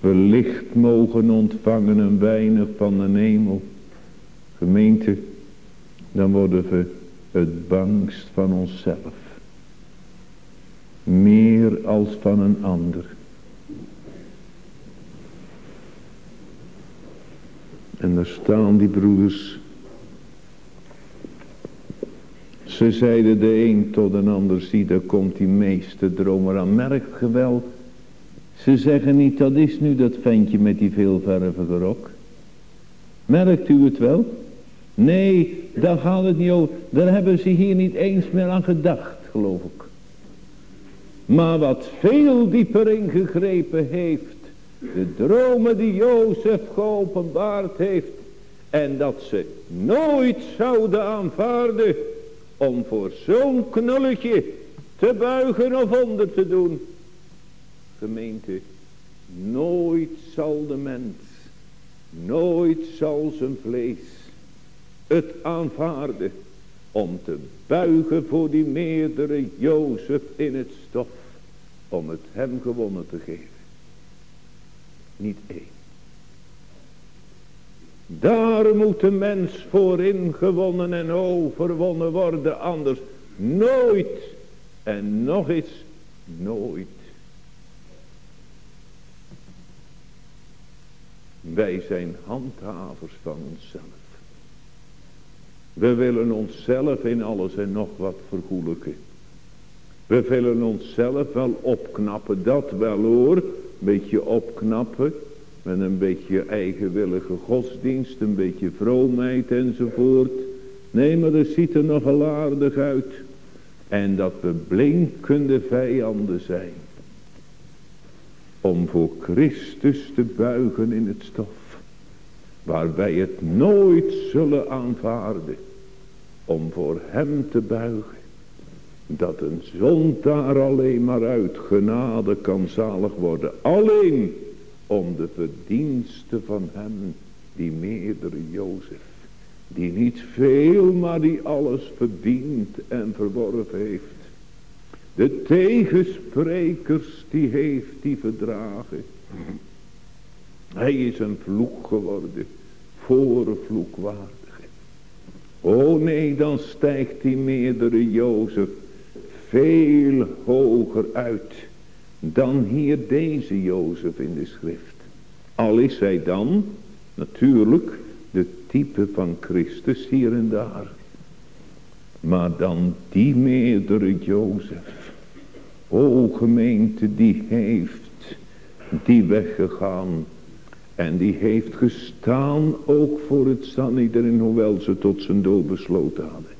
Licht mogen ontvangen een weinig van de hemel. Gemeente, dan worden we het bangst van onszelf. Meer als van een ander. En daar staan die broeders. Ze zeiden de een tot een ander, zie daar komt die meeste dromer aan. Merk wel, ze zeggen niet, dat is nu dat ventje met die veelvervige rok. Merkt u het wel? Nee, daar gaat het niet over. Daar hebben ze hier niet eens meer aan gedacht, geloof ik. Maar wat veel dieper ingegrepen heeft, de dromen die Jozef geopenbaard heeft. En dat ze nooit zouden aanvaarden om voor zo'n knulletje te buigen of onder te doen. Gemeente, nooit zal de mens, nooit zal zijn vlees het aanvaarden om te buigen voor die meerdere Jozef in het stof, om het hem gewonnen te geven niet één. Daar moet de mens voor ingewonnen en overwonnen worden, anders nooit en nog eens nooit. Wij zijn handhavers van onszelf. We willen onszelf in alles en nog wat vergoelijken. We willen onszelf wel opknappen, dat wel hoor, beetje opknappen. Met een beetje eigenwillige godsdienst, een beetje vroomheid enzovoort. Nee, maar dat ziet er nogal aardig uit. En dat we blinkende vijanden zijn. Om voor Christus te buigen in het stof. Waar wij het nooit zullen aanvaarden. Om voor hem te buigen. Dat een zondaar alleen maar uit genade kan zalig worden. Alleen om de verdiensten van hem die meerdere Jozef. Die niet veel, maar die alles verdient en verworven heeft. De tegensprekers die heeft die verdragen. Hij is een vloek geworden. Voor vloekwaardige. O nee, dan stijgt die meerdere Jozef veel hoger uit. Dan hier deze Jozef in de schrift. Al is hij dan natuurlijk de type van Christus hier en daar. Maar dan die meerdere Jozef. O gemeente die heeft die weggegaan. En die heeft gestaan ook voor het Sanhedrin hoewel ze tot zijn dood besloten hadden.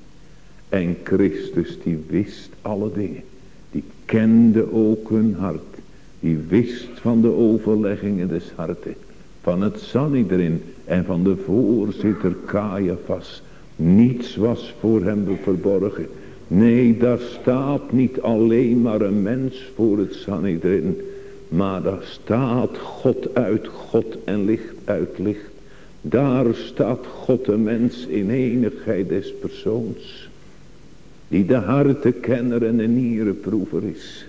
En Christus die wist alle dingen. Die kende ook hun hart. Die wist van de overleggingen des harten. Van het Sanhedrin en van de voorzitter Caiaphas. Niets was voor hem verborgen. Nee, daar staat niet alleen maar een mens voor het Sanhedrin. Maar daar staat God uit God en licht uit licht. Daar staat God de mens in enigheid des persoons. Die de hartenkenner en de nierenproever is.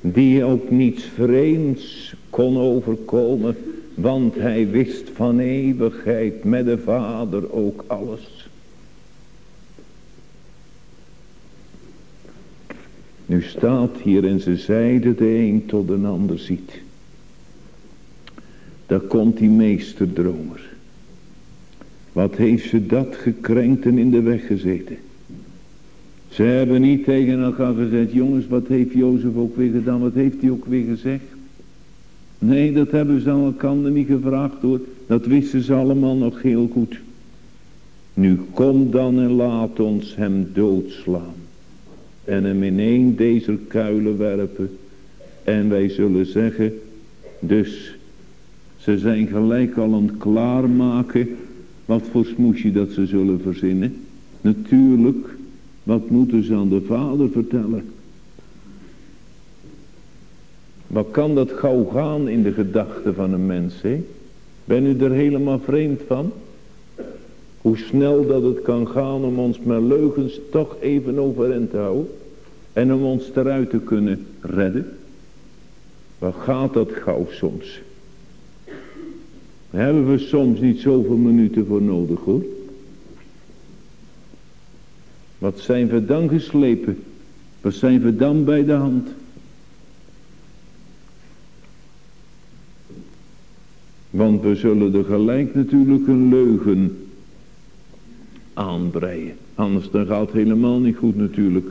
Die ook niets vreemds kon overkomen want hij wist van eeuwigheid met de Vader ook alles. Nu staat hier en ze zeiden de een tot de ander ziet. Daar komt die meesterdromer. Wat heeft ze dat gekrenkt en in de weg gezeten. Ze hebben niet tegen elkaar gezegd, jongens wat heeft Jozef ook weer gedaan, wat heeft hij ook weer gezegd. Nee, dat hebben ze aan elkaar niet gevraagd hoor. Dat wisten ze allemaal nog heel goed. Nu kom dan en laat ons hem doodslaan. En hem in een deze kuilen werpen. En wij zullen zeggen. Dus ze zijn gelijk al aan het klaarmaken. Wat voor smoesje dat ze zullen verzinnen. Natuurlijk. Wat moeten ze aan de vader vertellen. Wat kan dat gauw gaan in de gedachten van een mens, hè? Ben u er helemaal vreemd van? Hoe snel dat het kan gaan om ons met leugens toch even overeind te houden. En om ons eruit te kunnen redden. Wat gaat dat gauw soms? Hebben we soms niet zoveel minuten voor nodig hoor. Wat zijn we dan geslepen? Wat zijn we dan bij de hand? Want we zullen er gelijk natuurlijk een leugen aanbreien. Anders dan gaat het helemaal niet goed natuurlijk.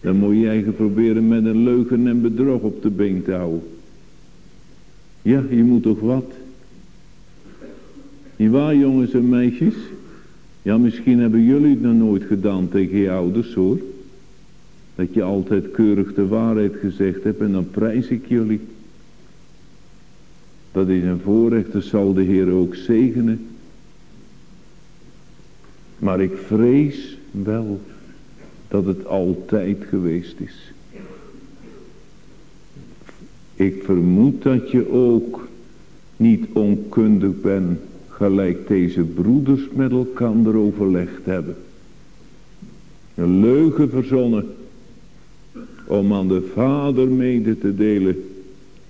Dan moet je eigen proberen met een leugen en bedrog op de been te houden. Ja, je moet toch wat? Niet waar jongens en meisjes? Ja, misschien hebben jullie het nog nooit gedaan tegen je ouders hoor. Dat je altijd keurig de waarheid gezegd hebt en dan prijs ik jullie. Dat is een voorrecht, dat zal de Heer ook zegenen. Maar ik vrees wel dat het altijd geweest is. Ik vermoed dat je ook niet onkundig bent, gelijk deze broeders met elkaar overlegd hebben. Een leugen verzonnen, om aan de vader mede te delen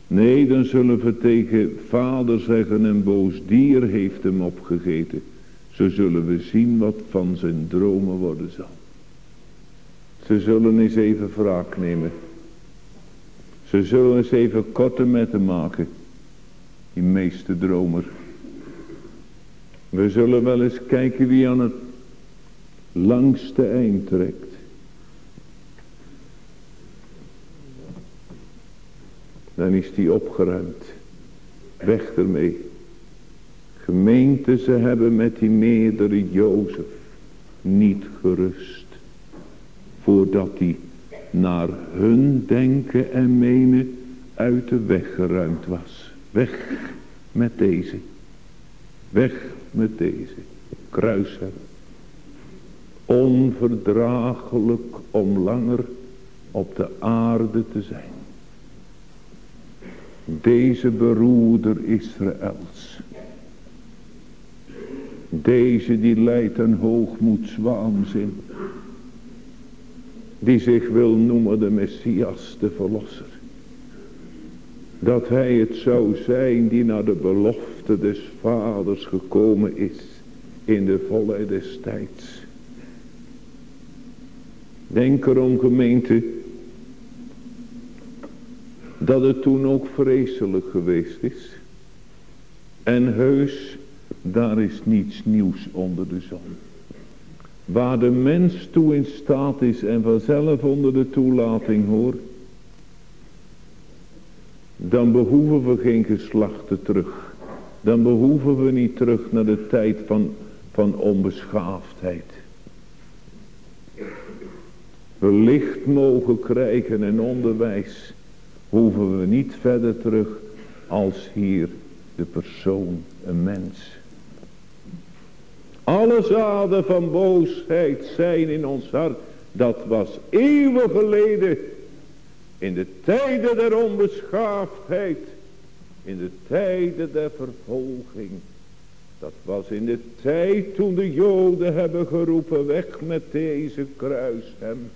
Nee, dan zullen we tegen vader zeggen, een boos dier heeft hem opgegeten. Zo zullen we zien wat van zijn dromen worden zal. Ze zullen eens even wraak nemen. Ze zullen eens even korte met hem maken. Die meeste dromer. We zullen wel eens kijken wie aan het langste eind trekt. Dan is die opgeruimd. Weg ermee. Gemeente, ze hebben met die meerdere Jozef niet gerust. Voordat hij naar hun denken en menen uit de weg geruimd was. Weg met deze. Weg met deze. Kruisen. Onverdraaglijk om langer op de aarde te zijn. Deze beroeder Israëls. Deze die leidt een hoogmoedswaanzin. Die zich wil noemen de Messias, de Verlosser. Dat hij het zou zijn die naar de belofte des vaders gekomen is. In de volle des tijds. Denk erom gemeente. Dat het toen ook vreselijk geweest is. En heus, daar is niets nieuws onder de zon. Waar de mens toe in staat is en vanzelf onder de toelating hoort. Dan behoeven we geen geslachten terug. Dan behoeven we niet terug naar de tijd van, van onbeschaafdheid. We licht mogen krijgen en onderwijs. Hoeven we niet verder terug als hier de persoon, een mens. Alle zaden van boosheid zijn in ons hart. Dat was eeuwen geleden. In de tijden der onbeschaafdheid. In de tijden der vervolging. Dat was in de tijd toen de joden hebben geroepen weg met deze kruishem.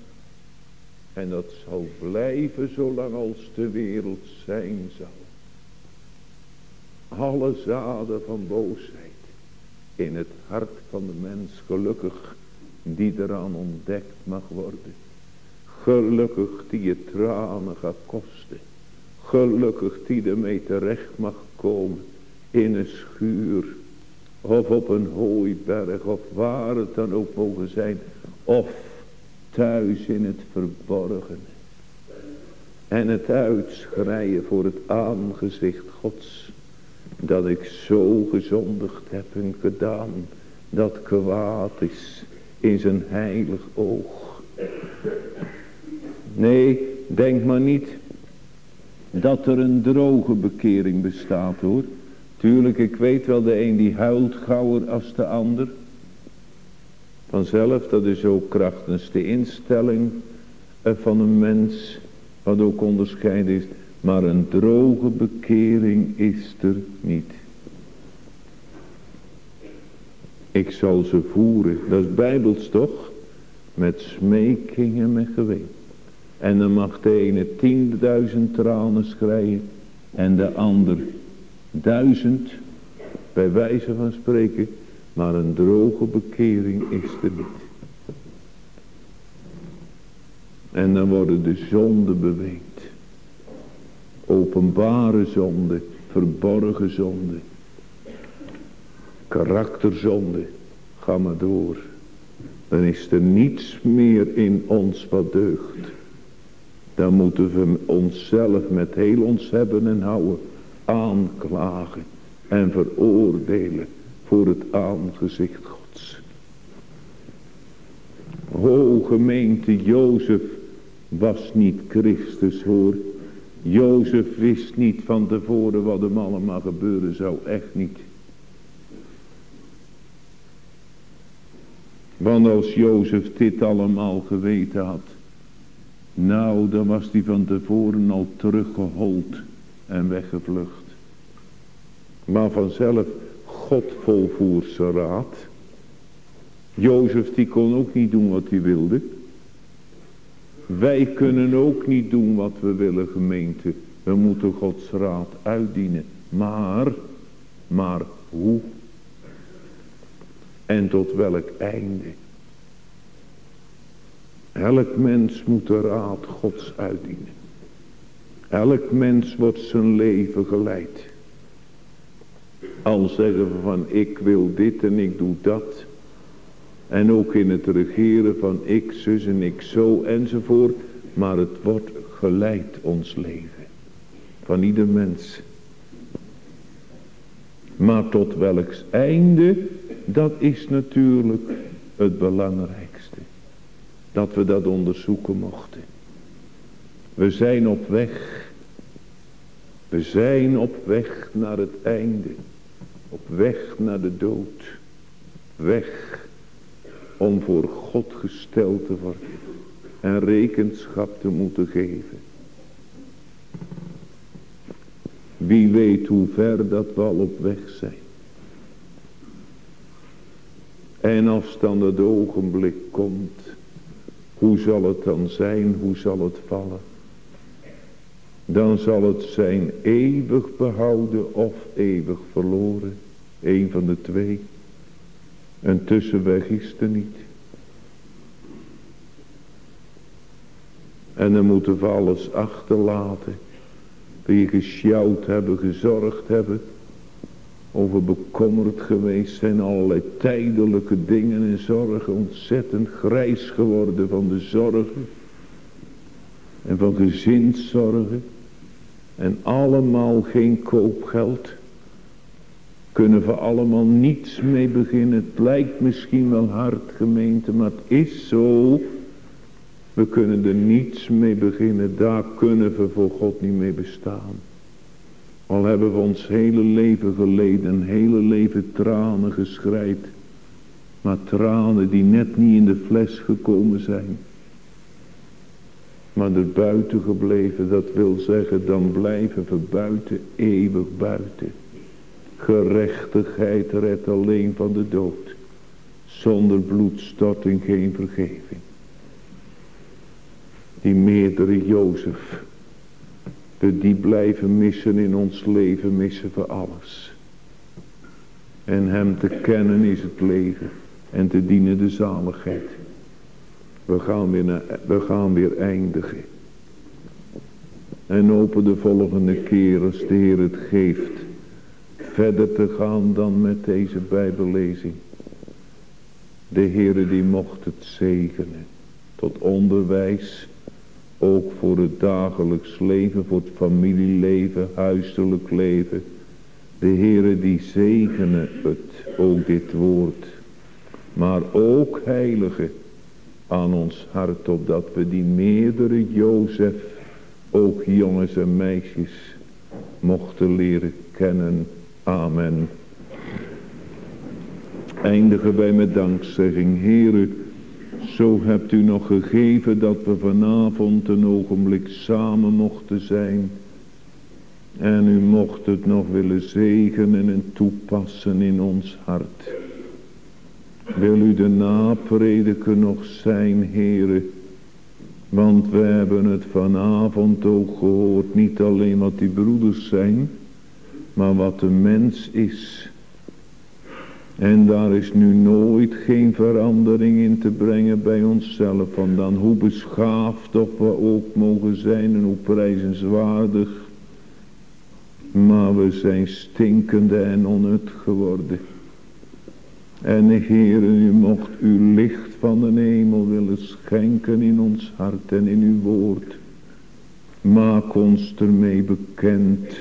En dat zal blijven zolang als de wereld zijn zal. Alle zaden van boosheid in het hart van de mens gelukkig die eraan ontdekt mag worden. Gelukkig die je tranen gaat kosten. Gelukkig die ermee terecht mag komen in een schuur of op een hooiberg of waar het dan ook mogen zijn of thuis in het verborgen en het uitschreien voor het aangezicht Gods dat ik zo gezondigd heb en gedaan dat kwaad is in zijn heilig oog. Nee, denk maar niet dat er een droge bekering bestaat hoor. Tuurlijk, ik weet wel de een die huilt gauwer als de ander. Vanzelf, dat is ook krachtens de instelling van een mens, wat ook onderscheiden is. Maar een droge bekering is er niet. Ik zal ze voeren, dat is bijbels toch? Met smekingen met geween. En dan mag de ene tienduizend tranen schreien. En de ander duizend. Bij wijze van spreken. Maar een droge bekering is er niet. En dan worden de zonden beweend openbare zonde, verborgen zonde, karakterzonde, ga maar door. Dan is er niets meer in ons wat deugt. Dan moeten we onszelf met heel ons hebben en houden aanklagen en veroordelen voor het aangezicht Gods. O gemeente Jozef was niet Christus hoor. Jozef wist niet van tevoren wat hem allemaal gebeuren zou. Echt niet. Want als Jozef dit allemaal geweten had. Nou, dan was hij van tevoren al teruggehold en weggevlucht. Maar vanzelf, God volvoer zijn raad. Jozef die kon ook niet doen wat hij wilde. Wij kunnen ook niet doen wat we willen gemeente. We moeten Gods raad uitdienen. Maar, maar hoe? En tot welk einde? Elk mens moet de raad Gods uitdienen. Elk mens wordt zijn leven geleid. Al zeggen we van ik wil dit en ik doe dat. En ook in het regeren van ik zus en ik zo enzovoort. Maar het wordt geleid ons leven. Van ieder mens. Maar tot welks einde, dat is natuurlijk het belangrijkste. Dat we dat onderzoeken mochten. We zijn op weg. We zijn op weg naar het einde. Op weg naar de dood. Weg om voor God gesteld te worden. En rekenschap te moeten geven. Wie weet hoe ver dat we al op weg zijn. En als dan het ogenblik komt, hoe zal het dan zijn, hoe zal het vallen? Dan zal het zijn eeuwig behouden of eeuwig verloren. Een van de twee. Een tussenweg is er niet. En dan moeten we alles achterlaten. Die gesjouwd hebben, gezorgd hebben. Over bekommerd geweest zijn allerlei tijdelijke dingen en zorgen. Ontzettend grijs geworden van de zorgen. En van gezinszorgen. En allemaal geen koopgeld. Kunnen we allemaal niets mee beginnen. Het lijkt misschien wel hard gemeente, maar het is zo. We kunnen er niets mee beginnen. Daar kunnen we voor God niet mee bestaan. Al hebben we ons hele leven geleden. Hele leven tranen geschreid. Maar tranen die net niet in de fles gekomen zijn. Maar er buiten gebleven. Dat wil zeggen dan blijven we buiten. Eeuwig buiten. Gerechtigheid redt alleen van de dood. Zonder bloedstorting geen vergeving. Die meerdere Jozef. Die blijven missen in ons leven, missen we alles. En hem te kennen is het leven. En te dienen de zaligheid. We gaan weer, naar, we gaan weer eindigen. En hopen de volgende keer als de Heer het geeft. Verder te gaan dan met deze bijbellezing. De Heere die mocht het zegenen. Tot onderwijs ook voor het dagelijks leven, voor het familieleven, huiselijk leven. De Heere die zegene het, ook dit woord. Maar ook heilige aan ons hart, opdat we die meerdere Jozef, ook jongens en meisjes, mochten leren kennen. Amen. Eindigen wij met dankzegging, Heere. Zo hebt u nog gegeven dat we vanavond een ogenblik samen mochten zijn. En u mocht het nog willen zegenen en toepassen in ons hart. Wil u de naprediker nog zijn, heren. Want we hebben het vanavond ook gehoord. Niet alleen wat die broeders zijn. Maar wat de mens is. En daar is nu nooit geen verandering in te brengen bij onszelf. dan hoe beschaafd of we ook mogen zijn en hoe prijzenswaardig. Maar we zijn stinkende en onnut geworden. En Heer, u mocht uw licht van de hemel willen schenken in ons hart en in uw woord. Maak ons ermee bekend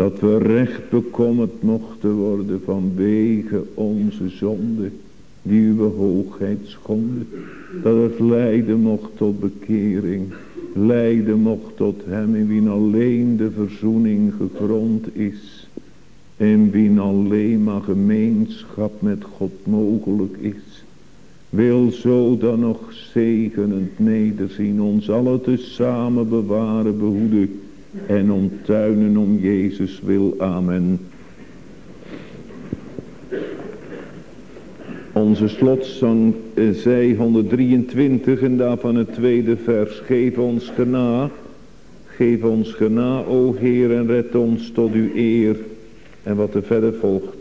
dat we recht bekommerd mochten worden vanwege onze zonde. Die uw hoogheid schonden. Dat het leiden mocht tot bekering. Leiden mocht tot hem in wie alleen de verzoening gegrond is. En wie alleen maar gemeenschap met God mogelijk is. Wil zo dan nog zegenend nederzien. Ons alle te samen bewaren behoeden en omtuinen om Jezus wil. Amen. Onze slotzang eh, zij 123 en daarvan het tweede vers. Geef ons gena, geef ons gena, o Heer, en red ons tot uw eer. En wat er verder volgt.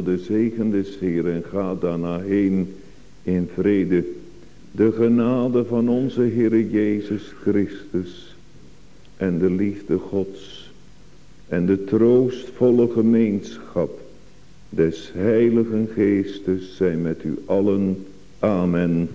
De zegen des Heer en ga daarna heen in vrede. De genade van onze Heer Jezus Christus en de liefde Gods en de troostvolle gemeenschap des Heiligen Geestes zijn met u allen. Amen.